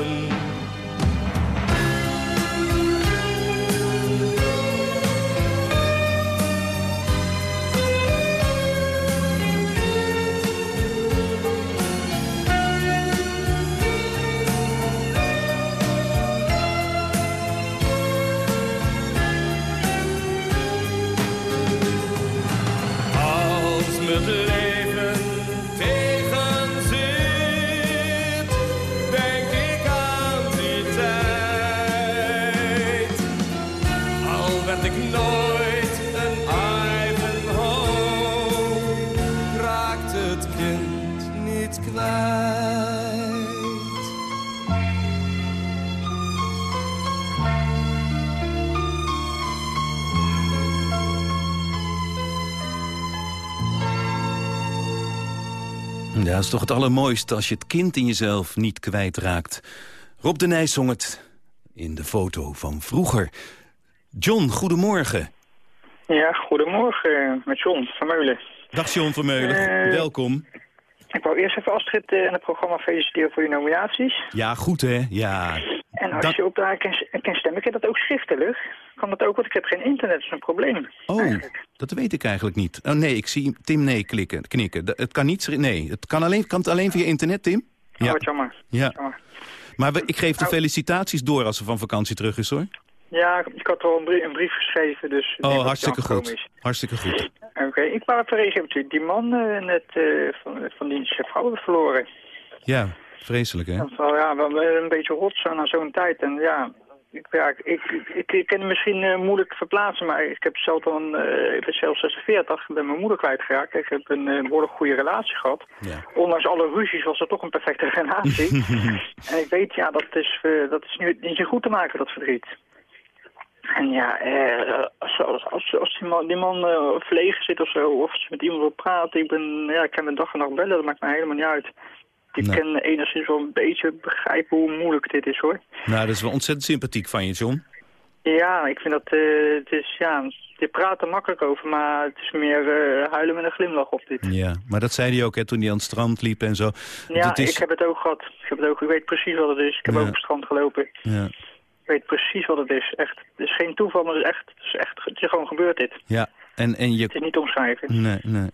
Ja, dat is toch het allermooiste als je het kind in jezelf niet kwijtraakt. Rob de Nijs zong het in de foto van vroeger. John, goedemorgen. Ja, goedemorgen met John van Meulen. Dag John Vermeulen, Eh, welkom. Ik wou eerst even Astrid eh, en het programma feliciteren voor je nominaties. Ja, goed hè, ja. En als Dat- je op daar kan, kan stemmen, heb dat ook schriftelijk. Kan dat ook, want ik heb geen internet, dat is een probleem. Oh, dat weet ik eigenlijk niet. Oh nee, ik zie Tim nee klikken, knikken. Dat- Het kan niet, nee, het kan, alleen, kan het alleen via internet, Tim? Ja. wat jammer. Ja. Jammer. Maar we- ik geef de Oh. felicitaties door als ze van vakantie terug is, hoor. Ja, ik had al een brief, een brief geschreven, dus... Oh, hartstikke goed. is. Hartstikke goed. Oké, ik wou even reageren die- die man eh, net eh, van, van die vrouw heeft verloren. Ja, vreselijk, hè? Dat ja, wel een beetje rot zo na zo'n tijd. En ja, ja, ik, ik, ik, ik kan het misschien eh, moeilijk verplaatsen, maar ik heb zelf dan, eh, ik ben zelf 46, ik ben mijn moeder kwijtgeraakt. Ik heb een eh, behoorlijk goede relatie gehad. Ja. Ondanks alle ruzies was het toch een perfecte *laughs* relatie. *laughs* en ik weet, ja, dat is, dat is nu niet zo goed te maken, dat verdriet. En ja, eh, als, als, als, als die man, die man eh, verlegen zit of zo, of ze met iemand wil praten, ik, ben, ja, ik kan mijn dag en nacht bellen, dat maakt mij helemaal niet uit. Ik Nee. kan enigszins wel een beetje begrijpen hoe moeilijk dit is, hoor. Nou, dat is wel ontzettend sympathiek van je, John. Ja, ik vind dat, eh, het is, ja, je praat er makkelijk over, maar het is meer eh, huilen met een glimlach op dit. Ja, maar dat zei hij ook, hè, toen hij aan het strand liep en zo. Ja, is- ik heb het ook gehad. Ik, heb het ook, ik weet precies wat het is. Ik heb Ja. ook op het strand gelopen. Ja, Ik weet precies wat het is. Echt. Het is geen toeval, maar het is echt, het is echt het is gewoon gebeurd dit. ja. En, en je Het is niet omschrijven. Nee, nee.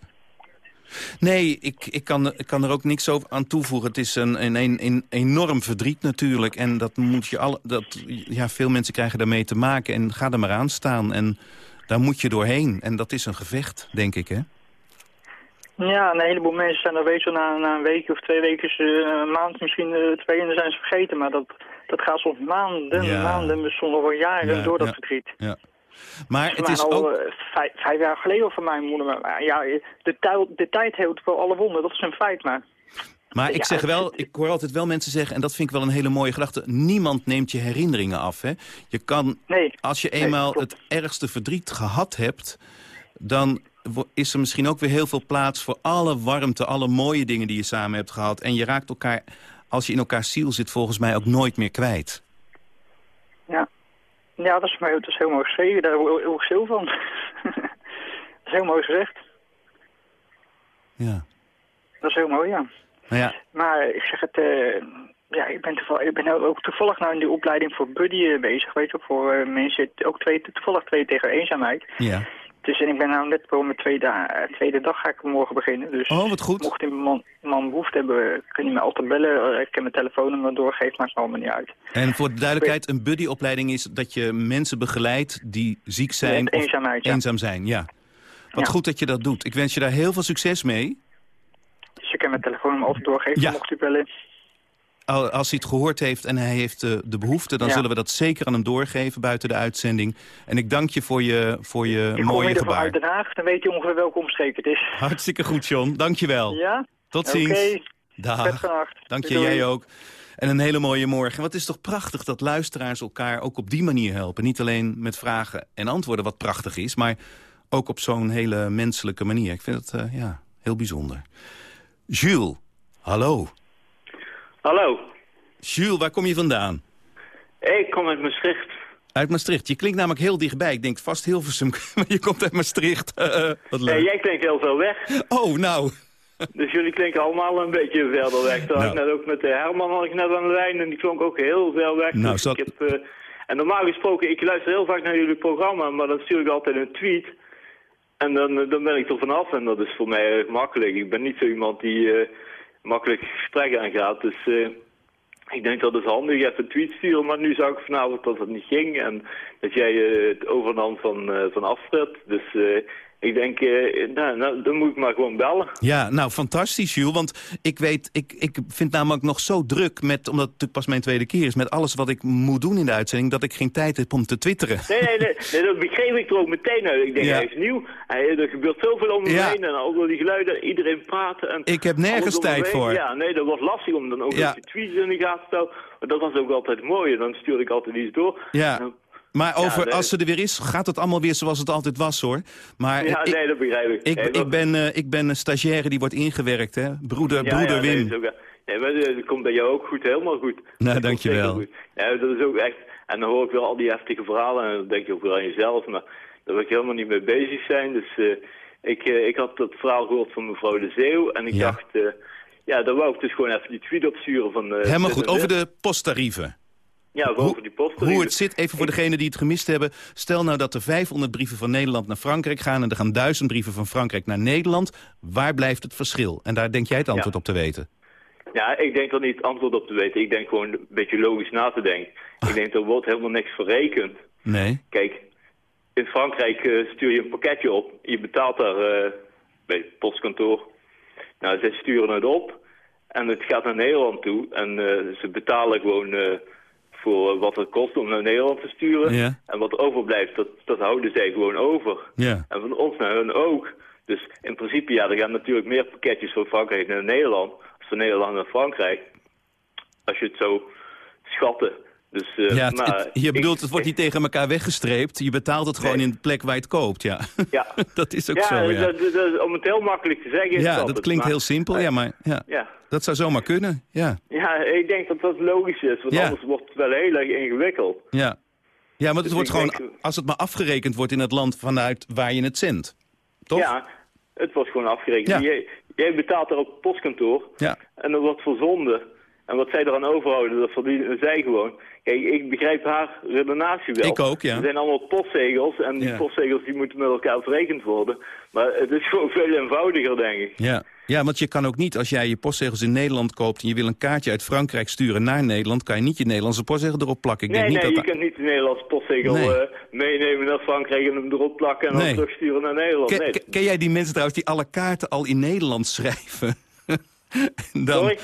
Nee, ik, ik, kan, ik kan er ook niks over aan toevoegen. Het is een, een, een, een enorm verdriet natuurlijk. En dat moet je alle, dat, ja, veel mensen krijgen daarmee te maken. En ga er maar aan staan. En daar moet je doorheen. En dat is een gevecht, denk ik, hè? Ja, een heleboel mensen zijn er wezen na, na een week of twee weken, eh, een maand, misschien eh, twee, en dan zijn ze vergeten. Maar dat, dat gaat soms maanden, Ja. maanden, soms nog wel jaren Ja, door dat ja. verdriet. Ja. Maar Voor het is al ook... eh, vijf, vijf jaar geleden van mijn moeder. Maar, ja, de, tijl- de tijd heelt wel alle wonden, dat is een feit. Maar Maar ik zeg wel, ik hoor altijd wel mensen zeggen... en dat vind ik wel een hele mooie gedachte... niemand neemt je herinneringen af, hè? Je kan, nee, als je eenmaal het ergste verdriet gehad hebt... dan is er misschien ook weer heel veel plaats voor alle warmte... alle mooie dingen die je samen hebt gehad. En je raakt elkaar, als je in elkaars ziel zit... volgens mij ook nooit meer kwijt. ja. Ja, dat is, maar, dat is heel mooi geschreven. Daar word ik stil van. *laughs* dat is heel mooi gezegd. Ja. Dat is heel mooi, ja. Nou ja, Maar ik zeg het, eh, ja, ik ben, toevallig, ik ben ook toevallig nou in die opleiding voor buddy eh, bezig, weet je, voor eh, mensen, ook twee, toevallig twee tegen eenzaamheid. ja. Dus en ik ben nou net voor mijn tweede, eh, tweede dag ga ik morgen beginnen. Dus Oh, wat goed. mocht een man, man behoefte hebben, kun je me altijd bellen. Eh, ik kan mijn telefoonnummer doorgeven, maakt me allemaal niet uit. En voor de duidelijkheid, een buddyopleiding is dat je mensen begeleidt... die ziek zijn of eenzaamheid, ja. eenzaam zijn. Ja. Wat Ja. goed dat je dat doet. Ik wens je daar heel veel succes mee. Dus ik kan mijn telefoonnummer altijd doorgeven, Ja. mocht u bellen. Al- Als hij het gehoord heeft en hij heeft eh, de behoefte... dan Ja. zullen we dat zeker aan hem doorgeven buiten de uitzending. En ik dank je voor je, voor je Ik mooie gebaar. uit Den Haag, dan weet u ongeveer welke omstreken het is. Hartstikke goed, John. Dank je wel. Ja? Tot ziens. Dag. prettige nacht. Dank je, jij ook. En een hele mooie morgen. Wat is toch prachtig dat luisteraars elkaar ook op die manier helpen. Niet alleen met vragen en antwoorden, wat prachtig is... maar ook op zo'n hele menselijke manier. Ik vind het eh, ja, heel bijzonder. Jules, hallo. Hallo, Jules, waar kom je vandaan? ik kom uit Maastricht. Uit Maastricht. Je klinkt namelijk heel dichtbij. Ik denk vast Hilversum, *laughs* maar je komt uit Maastricht. *laughs* Eh, wat Eh, leuk. jij klinkt heel veel weg, Oh, nou. *laughs* dus jullie klinken allemaal een beetje verder weg. Toen had ik Nou. net ook met de Herman had ik net aan de lijn en die klonk ook heel ver weg. Nou, Dus zat- ik heb, eh, en normaal gesproken, ik luister heel vaak naar jullie programma, maar dan stuur ik altijd een tweet. En dan, eh, dan ben ik er vanaf en dat is voor mij makkelijk. Ik ben niet zo iemand die eh, makkelijk gesprekken aangaat, dus... eh, ik denk dat het handig even een tweet sturen, maar nu zag ik vanavond dat het niet ging en dat jij eh, het overnam van, eh van Afred. Dus ik denk, eh, nou, nou, dan moet ik maar gewoon bellen. Ja, nou, fantastisch, Jules. Want ik weet, ik, ik vind namelijk nog zo druk met, omdat het natuurlijk pas mijn tweede keer is, met alles wat ik moet doen in de uitzending, dat ik geen tijd heb om te twitteren. Nee, nee, nee, nee, dat begreep ik er ook meteen uit. Ik denk, Ja. hij is nieuw, hij, er gebeurt zoveel om me Ja. heen en al door die geluiden, iedereen praten. En Ik heb nergens tijd voor. Ja, nee, dat was lastig om dan ook Ja. die tweets in de gaten te houden. Maar dat was ook altijd mooi en dan stuurde ik altijd iets door. Ja. En Maar over, nee. als ze er weer is, gaat het allemaal weer zoals het altijd was, hoor. Maar Ja, ik, nee, dat begrijp ik. ik, Nee, ik, dat- ben, eh, ik ben een stagiaire die wordt ingewerkt, hè. Broeder, Ja, broeder nee, Wim. dat is ook- nee, maar eh, dat komt bij jou ook goed, helemaal goed. Dat komt dankjewel. goed. Ja, dat is ook echt... En dan hoor ik wel al die heftige verhalen en dan denk je ook wel aan jezelf, maar daar wil ik helemaal niet mee bezig zijn. Dus eh, ik, ik had dat verhaal gehoord van mevrouw De Zeeuw en ik Ja. dacht... ja, dan wou ik dus gewoon even die tweet opsturen van... Helemaal goed. Over de posttarieven. Ja, over die posten. Hoe het zit, even voor degenen die het gemist hebben. Stel nou dat er 500 brieven van Nederland naar Frankrijk gaan... en er gaan 1000 brieven van Frankrijk naar Nederland. Waar blijft het verschil? En daar denk jij het antwoord op te weten. Ja, ik denk er niet het antwoord op te weten. Ik denk gewoon een beetje logisch na te denken. Ik denk, er wordt helemaal niks verrekend. Nee? Kijk, in Frankrijk eh, stuur je een pakketje op. Je betaalt daar eh, bij het postkantoor. Nou, ze sturen het op en het gaat naar Nederland toe. En eh, ze betalen gewoon voor eh, wat het kost om naar Nederland te sturen. Ja. En wat overblijft, dat, dat houden zij gewoon over. Ja. En van ons naar hun ook. Dus in principe, ja, er gaan natuurlijk meer pakketjes van Frankrijk naar Nederland... als van Nederland naar Frankrijk. Als je het zo schatten. Dus, eh, Ja, het- maar het- je ik- bedoelt, het wordt niet tegen elkaar weggestreept. Je betaalt het gewoon in de plek waar je het koopt, ja. Ja. *laughs* dat is ook ja, zo, ja. Dat, dat- dat- om het heel makkelijk te zeggen is Ja, dat dat klinkt maar- heel simpel, ja, maar ja. Ja. dat zou zomaar kunnen. Ja, Ja, ik denk dat dat logisch is, want anders wordt het wel heel erg ingewikkeld. ja. Ja, want het Dus wordt gewoon, denk- als het maar afgerekend wordt in het land vanuit waar je het zendt. Toch? Ja, het wordt gewoon afgerekend. Ja. Jij, jij betaalt er op het postkantoor Ja. en er wordt verzonden. En wat zij eraan overhouden, dat verdienen zij gewoon. Kijk, ik begrijp haar redenatie wel. Ik ook, ja. Er zijn allemaal postzegels en die Ja. postzegels die moeten met elkaar verrekend worden. Maar het is *laughs* gewoon veel eenvoudiger, denk ik. Ja. ja, want je kan ook niet, als jij je postzegels in Nederland koopt... en je wil een kaartje uit Frankrijk sturen naar Nederland... kan je niet je Nederlandse postzegel erop plakken. Ik nee, denk nee, niet je dat... kunt niet de Nederlandse postzegel Nee. eh, meenemen naar Frankrijk en hem erop plakken en Nee. dan terugsturen naar Nederland. Ken, nee. ken jij die mensen trouwens die alle kaarten al in Nederland *laughs* schrijven? En dan,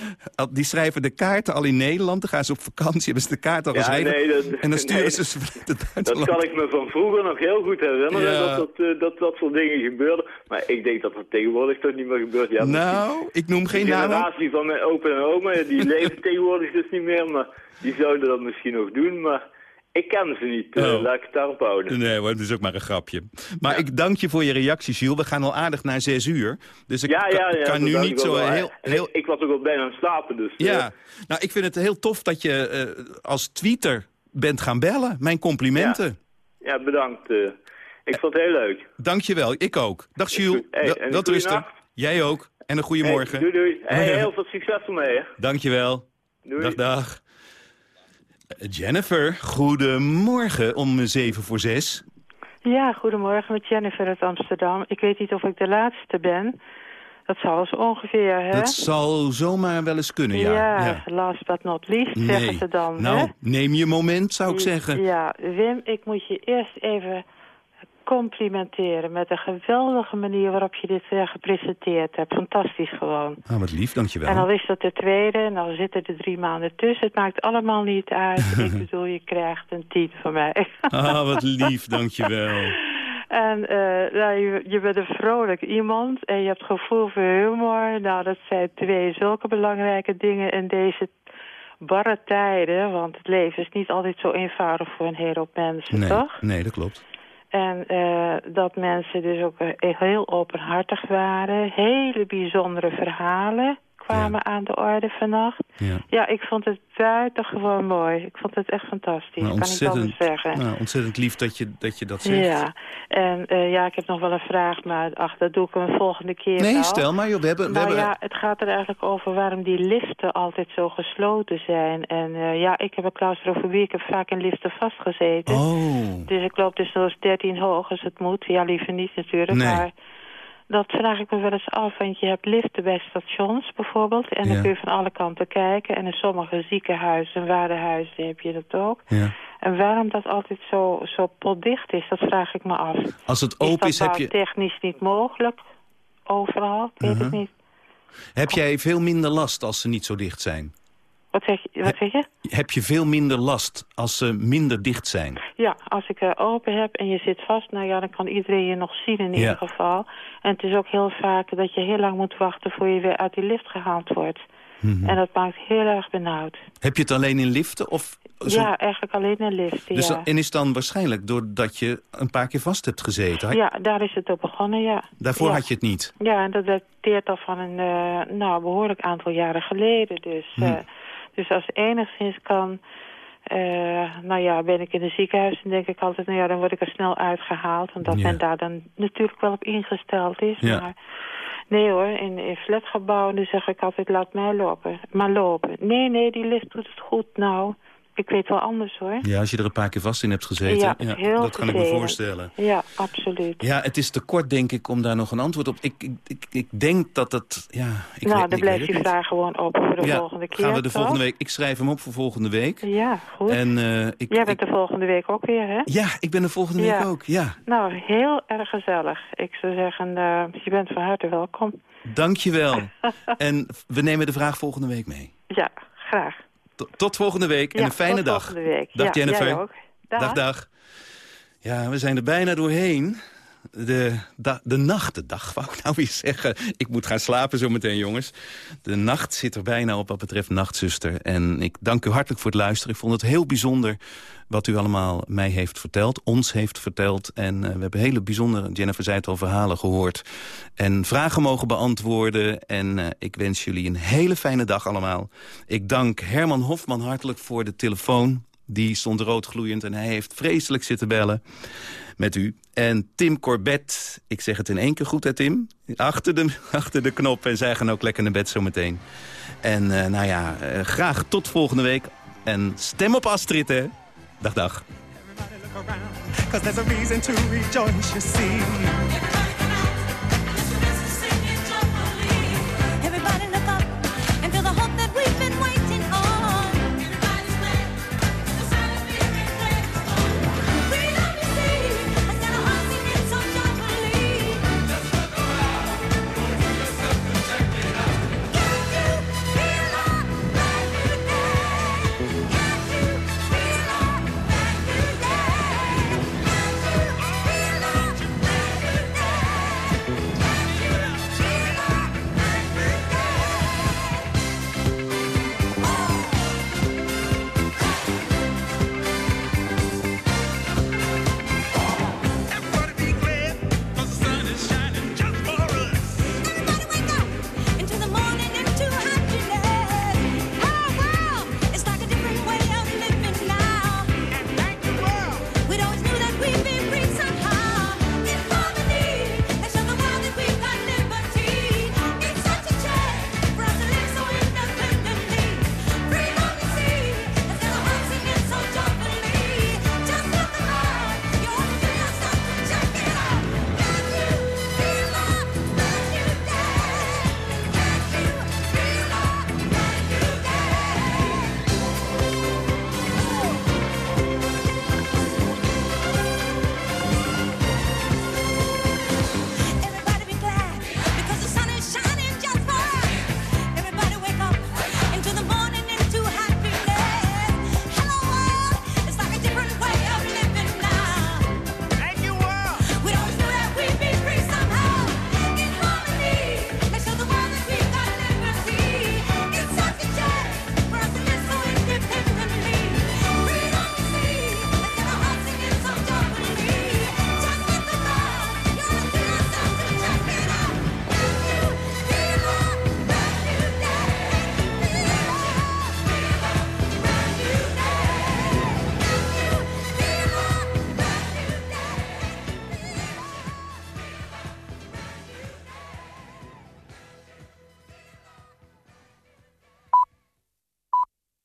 die schrijven de kaarten al in Nederland. Dan gaan ze op vakantie, hebben ze de kaart al Ja, geschreven. nee, dat- en dan sturen nee. ze ze vanuit het Dat kan ik me van vroeger nog heel goed herinneren, Ja. dat, dat, eh, dat dat soort dingen gebeurden. Maar ik denk dat dat tegenwoordig toch niet meer gebeurt. Ja, Nou, ik noem geen de namen. generatie van mijn opa en oma, die *laughs* leven tegenwoordig dus niet meer, maar die zouden dat misschien nog doen. Maar ik ken ze niet, eh, Oh. laat ik het daarop houden. Nee hoor, het is ook maar een grapje. Maar ik dank je voor je reactie, Jules. We gaan al aardig naar zes uur. Dus ik Ja, kan, ja, ja. kan dat nu niet zo heel... Heel Ik, ik was ook al bijna aan het slapen, dus... eh, ja, nou, ik vind het heel tof dat je eh, als tweeter bent gaan bellen. Mijn complimenten. ja, bedankt. eh. ik vond het heel leuk. Dank je wel, ik ook. Dag Jules, Hey, goeie nacht. Jij ook. En een goede Hey, morgen. doei, doei. Hey, *laughs* heel veel succes ermee. Dank je wel. Doei. Dag, dag. Jennifer, goedemorgen om zeven voor zes. Ja, goedemorgen met Jennifer uit Amsterdam. Ik weet niet of ik de laatste ben. Dat zal zo ongeveer, hè? Dat zal zomaar wel eens kunnen, ja. ja, last but not least, zeggen ze dan, nou, hè? neem je moment, zou ik zeggen. Ja, Wim, ik moet je eerst even complimenteren met de geweldige manier waarop je dit eh, gepresenteerd hebt. Fantastisch gewoon. Ah, wat lief, dank je En al is dat de tweede, en al zitten er drie maanden tussen. Het maakt allemaal niet uit. *laughs* ik bedoel, je krijgt een tien van mij. Ah, wat *laughs* lief, dank je wel. En eh, nou, je, je bent een vrolijk iemand en je hebt gevoel voor humor. Nou, dat zijn twee zulke belangrijke dingen in deze barre tijden. Want het leven is niet altijd zo eenvoudig voor een hele hoop mensen, Nee, toch? nee, dat klopt. En eh, dat mensen dus ook eh, heel openhartig waren. Hele bijzondere verhalen kwamen aan de orde vannacht. Ja. Ja, ik vond het buitengewoon mooi. Ik vond het echt fantastisch, Nou, kan ik anders zeggen. nou, ontzettend lief dat je dat, je dat zegt. Ja, en eh, ja, ik heb nog wel een vraag, maar ach, dat doe ik een volgende keer Nee, wel. stel maar, joh, we hebben... We Nou hebben ja, het gaat er eigenlijk over waarom die liften altijd zo gesloten zijn. En eh, ja, ik heb een claustrofobie, ik heb vaak in liften vastgezeten. Oh, Dus ik loop dus nog eens 13 hoog als het moet. Ja, liever niet natuurlijk, Nee. maar... Dat vraag ik me wel eens af, want je hebt liften bij stations bijvoorbeeld. En dan kun je van alle kanten kijken. En in sommige ziekenhuizen en waardehuizen heb je dat ook. ja. En waarom dat altijd zo, zo potdicht is, dat vraag ik me af. Als het open dat is, heb je, technisch niet mogelijk? Overal? Ik weet Uh-huh. het niet. heb jij veel minder last als ze niet zo dicht zijn. Wat zeg, je- wat zeg je? Heb je veel minder last als ze minder dicht zijn? Ja, als ik er open heb en je zit vast, nou ja, dan kan iedereen je nog zien in Ja. ieder geval. En het is ook heel vaak dat je heel lang moet wachten voor je weer uit die lift gehaald wordt. Mhm. En dat maakt heel erg benauwd. Heb je het alleen in liften of zo- Ja, eigenlijk alleen een lift, Dus ja. en is dan waarschijnlijk doordat je een paar keer vast hebt gezeten? Had- Ja, daar is het op begonnen, ja. Daarvoor ja. had je het niet? Ja, en dat dateert al van een eh, nou, behoorlijk aantal jaren geleden. Dus, Hm. eh, dus als het enigszins kan... eh, nou ja, ben ik in een ziekenhuis en denk ik altijd... nou ja, dan word ik er snel uitgehaald. Omdat Ja. men daar dan natuurlijk wel op ingesteld is. Ja. Maar nee hoor, in, in flatgebouwen dan zeg ik altijd... laat mij lopen, maar lopen. Nee, nee, die lift doet het goed. Nou, ik weet wel anders hoor. Ja, als je er een paar keer vast in hebt gezeten. Ja, heel dat kan ik me voorstellen. Ja, absoluut. Ja, het is te kort, denk ik, om daar nog een antwoord op... Ik, ik, ik, denk dat het... Ja, ik nou, weet, dan blijft die vraag gewoon open voor de ja, volgende keer, gaan we de toch? volgende week... Ik schrijf hem op voor volgende week. Ja, goed. En eh, ik, Jij bent de volgende week ook weer, hè? Ja, ik ben er volgende week ook, ja. Nou, heel erg gezellig. Ik zou zeggen, eh, je bent van harte welkom. Dankjewel. *laughs* en we nemen de vraag volgende week mee. Ja, graag. Tot, volgende week en Ja, een fijne tot dag. volgende week. Dag Ja, Jennifer. dag, dag. Ja, we zijn er bijna doorheen. De, de nacht, de dag wou ik nou weer zeggen. Ik moet gaan slapen zometeen, jongens. De nacht zit er bijna op wat betreft Nachtzuster. En ik dank u hartelijk voor het luisteren. Ik vond het heel bijzonder wat u allemaal mij heeft verteld, ons heeft verteld. En eh, we hebben hele bijzondere, Jennifer zei het al, verhalen gehoord. En vragen mogen beantwoorden. En eh, ik wens jullie een hele fijne dag allemaal. Ik dank Herman Hofman hartelijk voor de telefoon. Die stond roodgloeiend en hij heeft vreselijk zitten bellen met u. En Tim Corbett, ik zeg het in één keer goed hè Tim? Achter de, *laughs* achter de knop en zij gaan ook lekker naar bed zometeen. En eh, nou ja, eh, graag tot volgende week. En stem op Astrid hè. Dag dag. Cause there's a reason to you see.